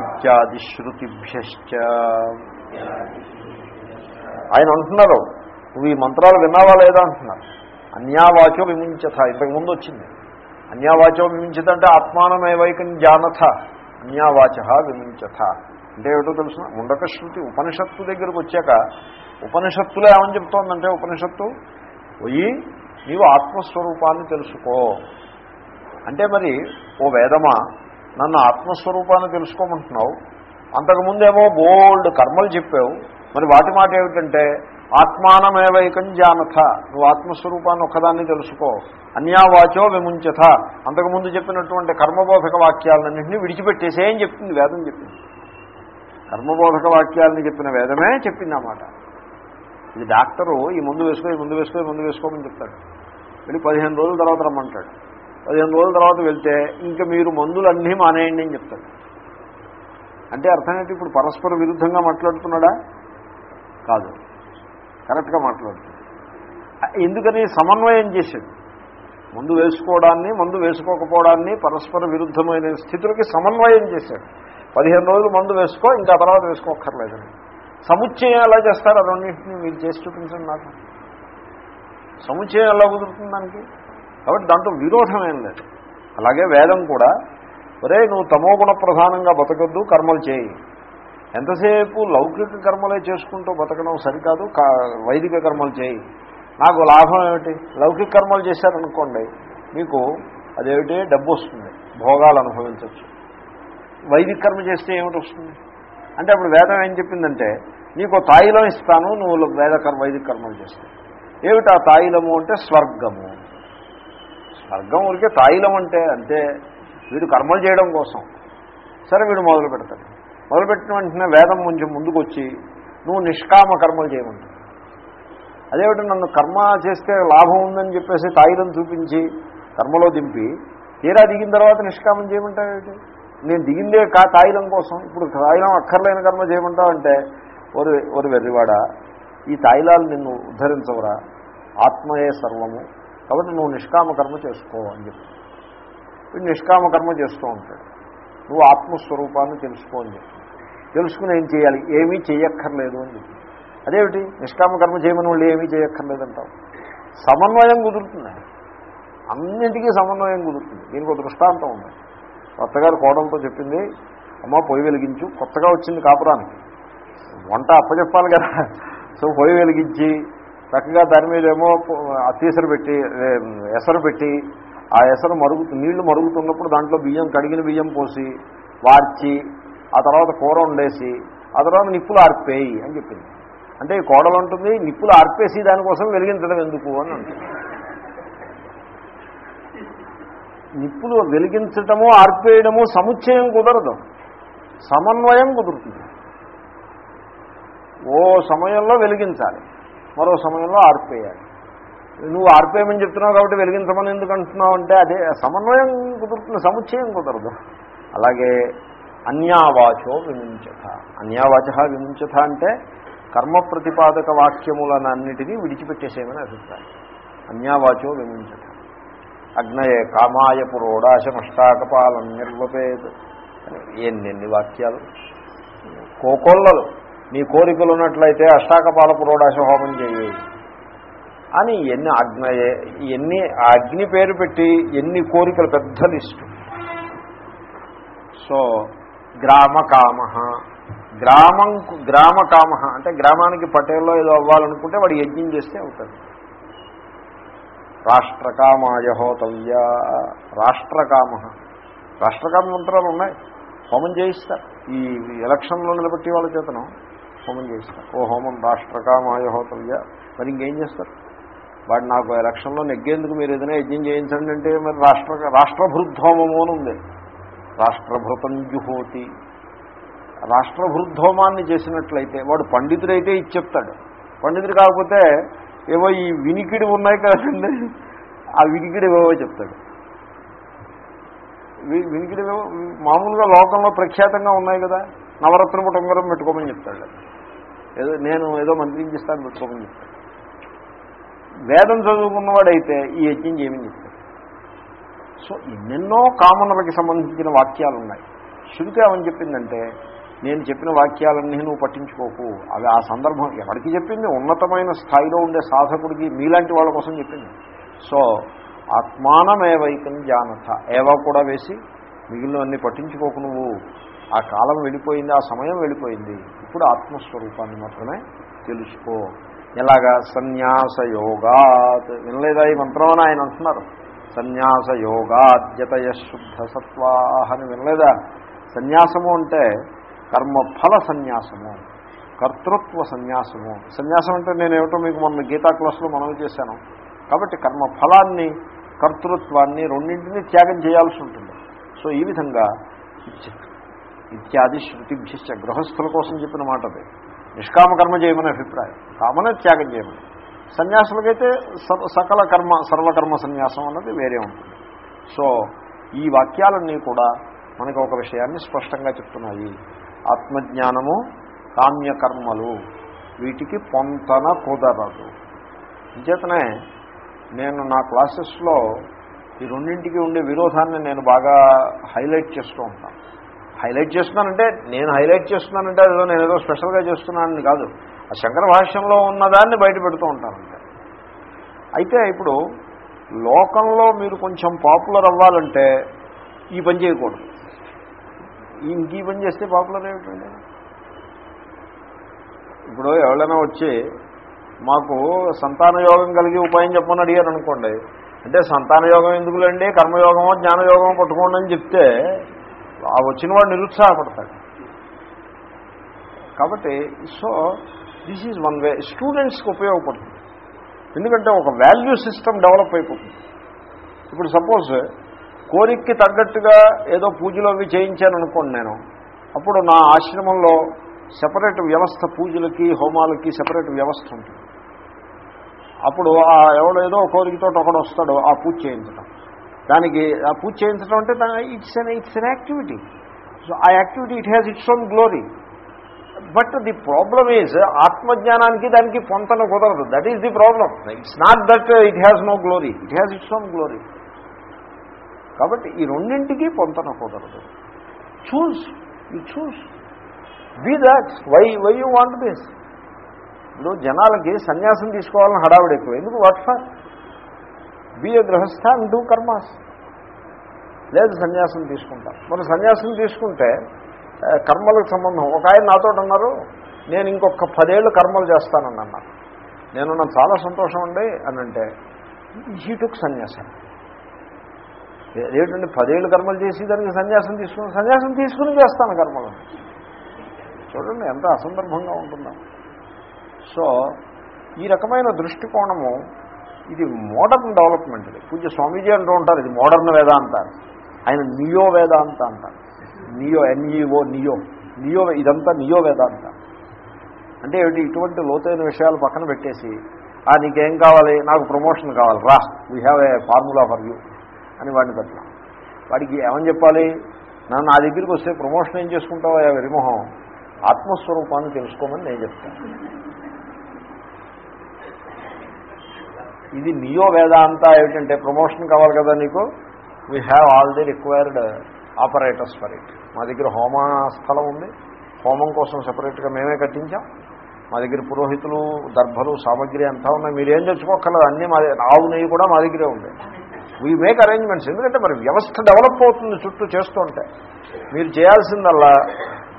ఇత్యాది శృతిభ్యశ్చ ఆయన అంటున్నారు నువ్వు ఈ మంత్రాలు విన్నావా లేదా? అంటున్నారు. అన్యావాచో విముంచథ ఇంతకుముందు వచ్చింది. అన్యావాచో విమించత అంటే ఆత్మానమేవైకం జానథ అన్యావాచ విముంచథ అంటే ఏమిటో తెలుసిన? ముండక శృతి ఉపనిషత్తు దగ్గరకు వచ్చాక ఉపనిషత్తులో ఏమని చెప్తోందంటే ఉపనిషత్తు పోయి నీవు ఆత్మస్వరూపాన్ని తెలుసుకో. అంటే మరి ఓ వేదమా నన్ను ఆత్మస్వరూపాన్ని తెలుసుకోమంటున్నావు. అంతకుముందేమో బోల్డ్ కర్మలు చెప్పావు. మరి వాటి మాట ఏమిటంటే ఆత్మానమేవైకం జానథ నువ్వు ఆత్మస్వరూపాన్ని ఒక్కదాన్ని తెలుసుకో. అన్యావాచో విముంచథ. అంతకుముందు చెప్పినటువంటి కర్మబోధక వాక్యాలన్నింటినీ విడిచిపెట్టేసే అని చెప్తుంది వేదం చెప్పింది. కర్మబోధక వాక్యాలని చెప్పిన వేదమే చెప్పింది అన్నమాట ఇది డాక్టరు ఈ ముందు వేసుకో ఈ ముందు వేసుకో ఈ ముందు వేసుకోమని చెప్తాడు. వెళ్ళి పదిహేను రోజుల తర్వాత రమ్మంటాడు. పదిహేను రోజుల తర్వాత వెళ్తే ఇంకా మీరు మందులన్నీ మానేయండి అని చెప్తాడు అంటే అర్థమేంటి ఇప్పుడు పరస్పర విరుద్ధంగా మాట్లాడుతున్నాడా? కాదు. కరెక్ట్గా మాట్లాడుతున్నాడు. ఎందుకని? సమన్వయం చేశాడు మందు వేసుకోవడాన్ని మందు వేసుకోకపోవడాన్ని పరస్పర విరుద్ధమైన స్థితులకి సమన్వయం చేశాడు పదిహేను రోజులు మందు వేసుకో ఇంకా తర్వాత వేసుకోక్కర్లేదని సముచ్చయం ఎలా చేస్తారు? అదన్నింటినీ మీరు చేసి చూపించండి నాకు. సముచ్చయం ఎలా కుదురుతుంది దానికి? కాబట్టి దాంట్లో విరోధం ఏం లేదు. అలాగే వేదం కూడా ఒరే నువ్వు తమోగుణ ప్రధానంగా బతకద్దు కర్మలు చేయి. ఎంతసేపు లౌకిక కర్మలే చేసుకుంటూ బతకడం సరికాదు వైదిక కర్మలు చేయి. నాకు లాభం ఏమిటి? లౌకిక కర్మలు చేశారనుకోండి మీకు అదేమిటి? డబ్బు వస్తుంది భోగాలు అనుభవించవచ్చు వైదిక కర్మ చేస్తే ఏమిటి వస్తుంది? అంటే అప్పుడు వేదం ఏం చెప్పిందంటే నీకు తాయిలం ఇస్తాను నువ్వు వేద కర్మ వైదిక కర్మలు చేస్తావు. ఏమిటి ఆ తాయిలము అంటే స్వర్గము. స్వర్గం ఊరికే తాయిలం అంటే అంతే వీడు కర్మలు చేయడం కోసం. సరే వీడు మొదలు పెడతాడు. మొదలుపెట్టిన వెంటనే వేదం కొంచెం ముందుకు వచ్చి నువ్వు నిష్కామ కర్మలు చేయమంటావు అదేమిటి నన్ను కర్మ చేస్తే లాభం ఉందని చెప్పేసి తాయిలం చూపించి కర్మలో దింపి తీరా దిగిన తర్వాత నిష్కామం చేయమంటావేంటి నేను దిగిందే కా తాయిలం కోసం. ఇప్పుడు తాయిలం అక్కర్లేని కర్మ చేయమంటావు అంటే ఒక ఒక వెర్రివాడ ఈ తాయిలాలు నిన్ను ఉద్ధరించవరా. ఆత్మయే సర్వము. కాబట్టి నువ్వు నిష్కామకర్మ చేసుకో అని చెప్పి. వీడు చేస్తూ ఉంటాడు. నువ్వు ఆత్మస్వరూపాన్ని తెలుసుకో అని చెప్పి. తెలుసుకుని ఏం చేయాలి? ఏమీ చేయక్కర్లేదు అని చెప్పి. అదేమిటి? నిష్కామకర్మ చేయమని వాళ్ళు ఏమీ చేయక్కర్లేదంటావు. సమన్వయం కుదురుతుంది. అన్నింటికీ సమన్వయం కుదురుతుంది. దీనికి ఒక దృష్టాంతం ఉంది. కొత్తగారు కోడలతో చెప్పింది అమ్మ పొయ్యి వెలిగించు. కొత్తగా వచ్చింది కాపురానికి. వంట అప్పచెప్పాలి కదా. సో పొయ్యి వెలిగించి చక్కగా దాని మీద ఏమో అతీసరు పెట్టి ఎసరు పెట్టి ఆ ఎసరు మరుగుతు నీళ్ళు మరుగుతున్నప్పుడు దాంట్లో బియ్యం కడిగిన బియ్యం పోసి వార్చి ఆ తర్వాత కూర వండేసి ఆ తర్వాత నిప్పులు ఆర్పేయి అని చెప్పింది. అంటే ఈ కోడలు ఉంటుంది నిప్పులు ఆర్పేసి దానికోసం వెలిగించడం ఎందుకు అని అంటుంది. నిప్పులు వెలిగించటము ఆర్పేయడము సముచ్చయం కుదరదు. సమన్వయం కుదురుతుంది. ఓ సమయంలో వెలిగించాలి. మరో సమయంలో ఆర్పేయాలి. నువ్వు ఆర్పేయమని చెప్తున్నావు కాబట్టి వెలిగించమని ఎందుకు అంటున్నావు అంటే అదే సమన్వయం కుదురుతుంది సముచ్చయం కుదరదు. అలాగే అన్యావాచో విముంచత. అన్యావాచ విముంచత అంటే కర్మ ప్రతిపాదక వాక్యములనన్నిటినీ విడిచిపెట్టేసేమని అభిప్రాయం. అన్యావాచో విముంచత. అగ్నయే కామాయ పురోడాశమష్టాకపాలం నిర్వపేద్ ఎన్నెన్ని వాక్యాలు? కోకొల్లలు. నీ కోరికలు ఉన్నట్లయితే అష్టాకపాల పురోడాశ హోమం చేయి అని ఎన్ని అగ్నయే ఎన్ని అగ్ని పేరు పెట్టి ఎన్ని కోరికలు పెద్ద లిస్టు. సో గ్రామకామ గ్రామం గ్రామకామ అంటే గ్రామానికి పటేల్లో ఏదో అవ్వాలనుకుంటే వాడు యజ్ఞం చేస్తే అవుతుంది రాష్ట్రకామాయ హోతవ్య. రాష్ట్రకామ రాష్ట్రకామ మంత్రాలు ఉన్నాయి. హోమం చేయిస్తారు. ఈ ఎలక్షన్లో నిలబెట్టి వాళ్ళ చేతనం. హోమం చేస్తారు ఓ హోమం రాష్ట్రకామాయ హోతవ్య. మరి ఇంకేం చేస్తారు? వాడు నాకు ఎలక్షన్లో నెగ్గేందుకు మీరు ఏదైనా యజ్ఞం చేయించండి అంటే మరి రాష్ట్ర రాష్ట్రభృద్ధోమము అని ఉంది. రాష్ట్రభృతం జుహోతి రాష్ట్రభృద్ధోమాన్ని చేసినట్లయితే వాడు పండితుడైతే ఇది చెప్తాడు పండితుడు కాకపోతే ఏవో ఈ వినికిడి ఉన్నాయి కదండి. ఆ వినికిడి ఏవో చెప్తాడు. వినికిడి మామూలుగా లోకంలో ప్రఖ్యాతంగా ఉన్నాయి కదా. నవరత్నపు టొంగరం పెట్టుకోమని చెప్తాడు. ఏదో నేను ఏదో మంత్రించిస్తాను పెట్టుకోమని చెప్తాను. వేదం చదువుకున్నవాడైతే ఈ యజ్ఞం చేయమని చెప్తాడు. సో ఎన్నెన్నో కామన్లకి సంబంధించిన వాక్యాలు ఉన్నాయి శృతి ఏమని చెప్పిందంటే నేను చెప్పిన వాక్యాలన్నీ నువ్వు పట్టించుకోకు. అవి ఆ సందర్భం ఎవరికి చెప్పింది? ఉన్నతమైన స్థాయిలో ఉండే సాధకుడికి మీలాంటి వాళ్ళ కోసం చెప్పింది. సో ఆత్మానమేవైకం జానత ఏవా కూడా వేసి మిగిలినవన్నీ పట్టించుకోకు నువ్వు. ఆ కాలం వెళ్ళిపోయింది ఆ సమయం వెళ్ళిపోయింది. ఇప్పుడు ఆత్మస్వరూపాన్ని మాత్రమే తెలుసుకో. ఎలాగా? సన్యాస యోగా వినలేదా ఈ మంత్రం అని ఆయన అంటున్నారు. సన్యాస యోగాద్యతయ శుద్ధ సత్వాహ అని వినలేదా? సన్యాసము అంటే కర్మఫల సన్యాసము కర్తృత్వ సన్యాసము. సన్యాసం అంటే నేను ఏమిటో మీకు మొన్న గీతా క్లాస్లో మనం చేశాను. కాబట్టి కర్మఫలాన్ని కర్తృత్వాన్ని రెండింటినీ త్యాగం చేయాల్సి ఉంటుంది. సో ఈ విధంగా ఇత్యాది శృతిభ్యశ్చ గృహస్థుల కోసం చెప్పిన మాట అది. నిష్కామ కర్మ చేయమని అభిప్రాయం. కామనే త్యాగం చేయమని. సన్యాసులకైతే స- సకల కర్మ సర్వకర్మ సన్యాసం అన్నది వేరే ఉంటుంది. సో ఈ వాక్యాలన్నీ కూడా మనకు ఒక విషయాన్ని స్పష్టంగా చెప్తున్నాయి. ఆత్మజ్ఞానము కామ్యకర్మలు వీటికి పొంతన కుదరదు. అంచేతనే నేను నా క్లాసెస్లో ఈ రెండింటికి ఉండే విరోధాన్ని నేను బాగా హైలైట్ చేస్తూ ఉంటాను. హైలైట్ చేస్తున్నానంటే నేను హైలైట్ చేస్తున్నానంటే అదేదో నేను ఏదో స్పెషల్గా చేస్తున్నానని కాదు. ఆ శంకర భాష్యంలో ఉన్నదాన్ని బయట పెడుతూ ఉంటానంటే అయితే ఇప్పుడు లోకంలో మీరు కొంచెం పాపులర్ అవ్వాలంటే ఈ పని చేయకూడదు. ఇంక ఈ పని చేస్తే పాపులర్ ఏమిటండి? ఇప్పుడు ఎవరైనా వచ్చి మాకు సంతాన యోగం కలిగి ఉపాయం చెప్పమని అడిగారు అనుకోండి అంటే సంతాన యోగం ఎందుకులండి? కర్మయోగమో జ్ఞానయోగమో పట్టుకోండి అని చెప్తే ఆ వచ్చిన వాడు నిరుత్సాహపడతాడు. కాబట్టి so this is one way స్టూడెంట్స్కి ఉపయోగపడుతుంది. ఎందుకంటే ఒక వాల్యూ సిస్టమ్ డెవలప్ అయిపోతుంది. ఇప్పుడు సపోజ్ కోరికకి తగ్గట్టుగా ఏదో పూజలు అవి చేయించాను అనుకోండి నేను. అప్పుడు నా ఆశ్రమంలో సెపరేట్ వ్యవస్థ పూజలకి హోమాలకి సెపరేట్ వ్యవస్థ ఉంటుంది. అప్పుడు ఆ ఎవడో ఏదో కోరికతో ఒకడు వస్తాడో ఆ పూజ చేయించడం దానికి ఆ పూజ చేయించడం అంటే it's an it's an activity so ఆ activity it has its own glory but the problem is ఆత్మజ్ఞానానికి దానికి పొంతన కుదరదు. That is the problem it's not that it has no glory it has its own glory కాబట్టి ఈ రెండింటికి పొంతన కుదరదు. Choose you choose be that why why you want this ఇప్పుడు జనాలకి సన్యాసం తీసుకోవాలని హడావిడి ఎక్కువ ఎందుకు? వాట్ ఫర్ బీ ఏ గృహస్థ అండ్ డూ కర్మాస్. లేదు సన్యాసం తీసుకుంటా. మరి సన్యాసం తీసుకుంటే కర్మలకు సంబంధం. ఒక ఆయన నాతో అన్నారు నేను ఇంకొక పదేళ్ళు కర్మలు చేస్తానని అన్నారు. నేను నాకు చాలా సంతోషం అండి అని అంటే హీటుకు సన్యాసం. ఏ- పదేళ్ళు కర్మలు చేసి దానికి సన్యాసం తీసుకుని సన్యాసం తీసుకుని చేస్తాను కర్మలు. చూడండి ఎంత అసందర్భంగా ఉంటుందా. సో ఈ రకమైన దృష్టికోణము ఇది మోడర్న్ డెవలప్మెంట్ ఇది. పూజ స్వామీజీ అంటూ ఉంటారు ఇది మోడర్న్ వేదాంత ఆయన నియో వేదాంత అంటారు. Neo N E O neo. Neo ఇదంతా నియో వేదాంత అంటే. ఏమిటి? ఇటువంటి లోతైన విషయాలు పక్కన పెట్టేసి ఆ నీకేం కావాలి? నాకు ప్రమోషన్ కావాలి. రా we have a formula for you అని వాడిని పెట్టాం వాడికి ఏమని చెప్పాలి? నా నా దగ్గరికి వస్తే ప్రమోషన్ ఏం చేసుకుంటావా విరిమోహం? ఆత్మస్వరూపాన్ని తెలుసుకోమని నేను చెప్తాను. ఇది నియో వేదాంత ఏమిటంటే ప్రమోషన్ కావాలి కదా నీకు? We have all the required operators for it మా దగ్గర హోమ స్థలం ఉంది. హోమం కోసం సపరేట్గా మేమే కట్టించాం. మా దగ్గర పురోహితులు దర్భలు సామగ్రి అంతా ఉన్నాయి. మీరేం తెచ్చుకోక్కర్లేదు. అన్నీ మా ఆవు నెయ్యి కూడా మా దగ్గరే ఉంది. వీ మేక్ అరేంజ్మెంట్స్ ఎందుకంటే మరి వ్యవస్థ డెవలప్ అవుతుంది చుట్టూ చేస్తుంటే. మీరు చేయాల్సిందల్లా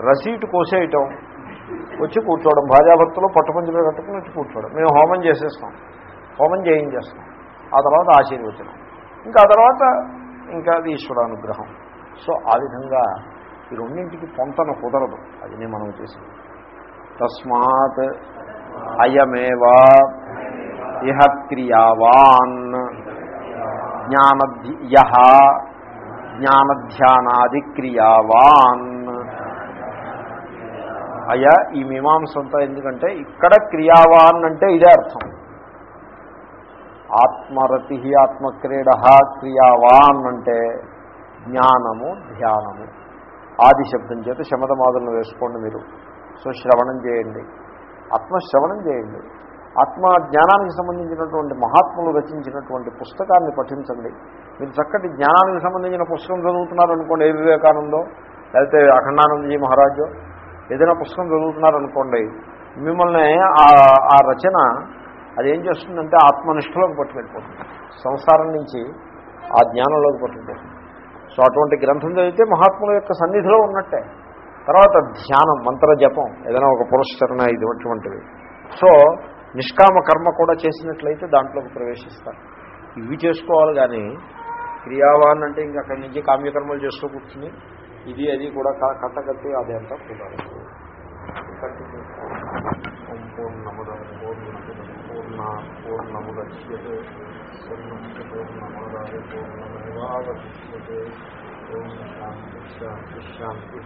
రసీటు కోసేయటం వచ్చి కూర్చోవడం. భార్యాభర్తలు పట్టుపంచులు కట్టుకుని వచ్చి కూర్చోవడం. మేము హోమం చేసేస్తాం. హోమం చేయించేస్తాం. ఆ తర్వాత ఆశీర్వచనం. ఇంకా ఆ తర్వాత ఇంకా అది ఈశ్వరానుగ్రహం. సో ఆ విధంగా ఈ రెండింటికి పొంతన కుదరదు. అది నేను మనం చేసింది. తస్మాత్ అయమేవా ఇహ క్రియావాన్ జ్ఞానధ్య యహ జ్ఞానధ్యానాది క్రియావాన్. అయ ఈ మీమాంస అంతా ఎందుకంటే ఇక్కడ క్రియావాన్ అంటే ఇదే అర్థం. ఆత్మరతి ఆత్మక్రీడ క్రియావాన్ అంటే జ్ఞానము ధ్యానము. ఆది శబ్దం చేత శమదమాదులను వేసుకోండి మీరు. సో శ్రవణం చేయండి. ఆత్మశ్రవణం చేయండి. ఆత్మ జ్ఞానానికి సంబంధించినటువంటి మహాత్ములు రచించినటువంటి పుస్తకాన్ని పఠించండి. మీరు చక్కటి జ్ఞానానికి సంబంధించిన పుస్తకం చదువుతున్నారనుకోండి ఏ వివేకానందో లేకపోతే అఖండానందజీ మహారాజు ఏదైనా పుస్తకం చదువుతున్నారనుకోండి మిమ్మల్ని ఆ రచన అదేం చేస్తుందంటే ఆత్మనిష్టలోకి పట్టుకెళ్ళిపోతుంది. సంసారం నుంచి ఆ జ్ఞానంలోకి పట్టుకుపోతుంది సో అటువంటి గ్రంథం చదివితే మహాత్ముల యొక్క సన్నిధిలో ఉన్నట్టే. తర్వాత ధ్యానం మంత్ర జపం ఏదైనా ఒక పురస్కరణ ఇది అటువంటివి. సో నిష్కామ కర్మ కూడా చేసినట్లయితే దాంట్లోకి ప్రవేశిస్తారు. ఇవి చేసుకోవాలి కానీ క్రియావాన్ అంటే ఇంక అక్కడి నుంచి కామ్యకర్మలు చేస్తూ కూర్చుని ఇది అది కూడా కట్టకట్టి అది అంతా కుదరదు పూర్ణ పూర్ణముద్యతే పూర్ణముద పూర్ణముదాయ ఓం శాంతి శాంతి శాంతి.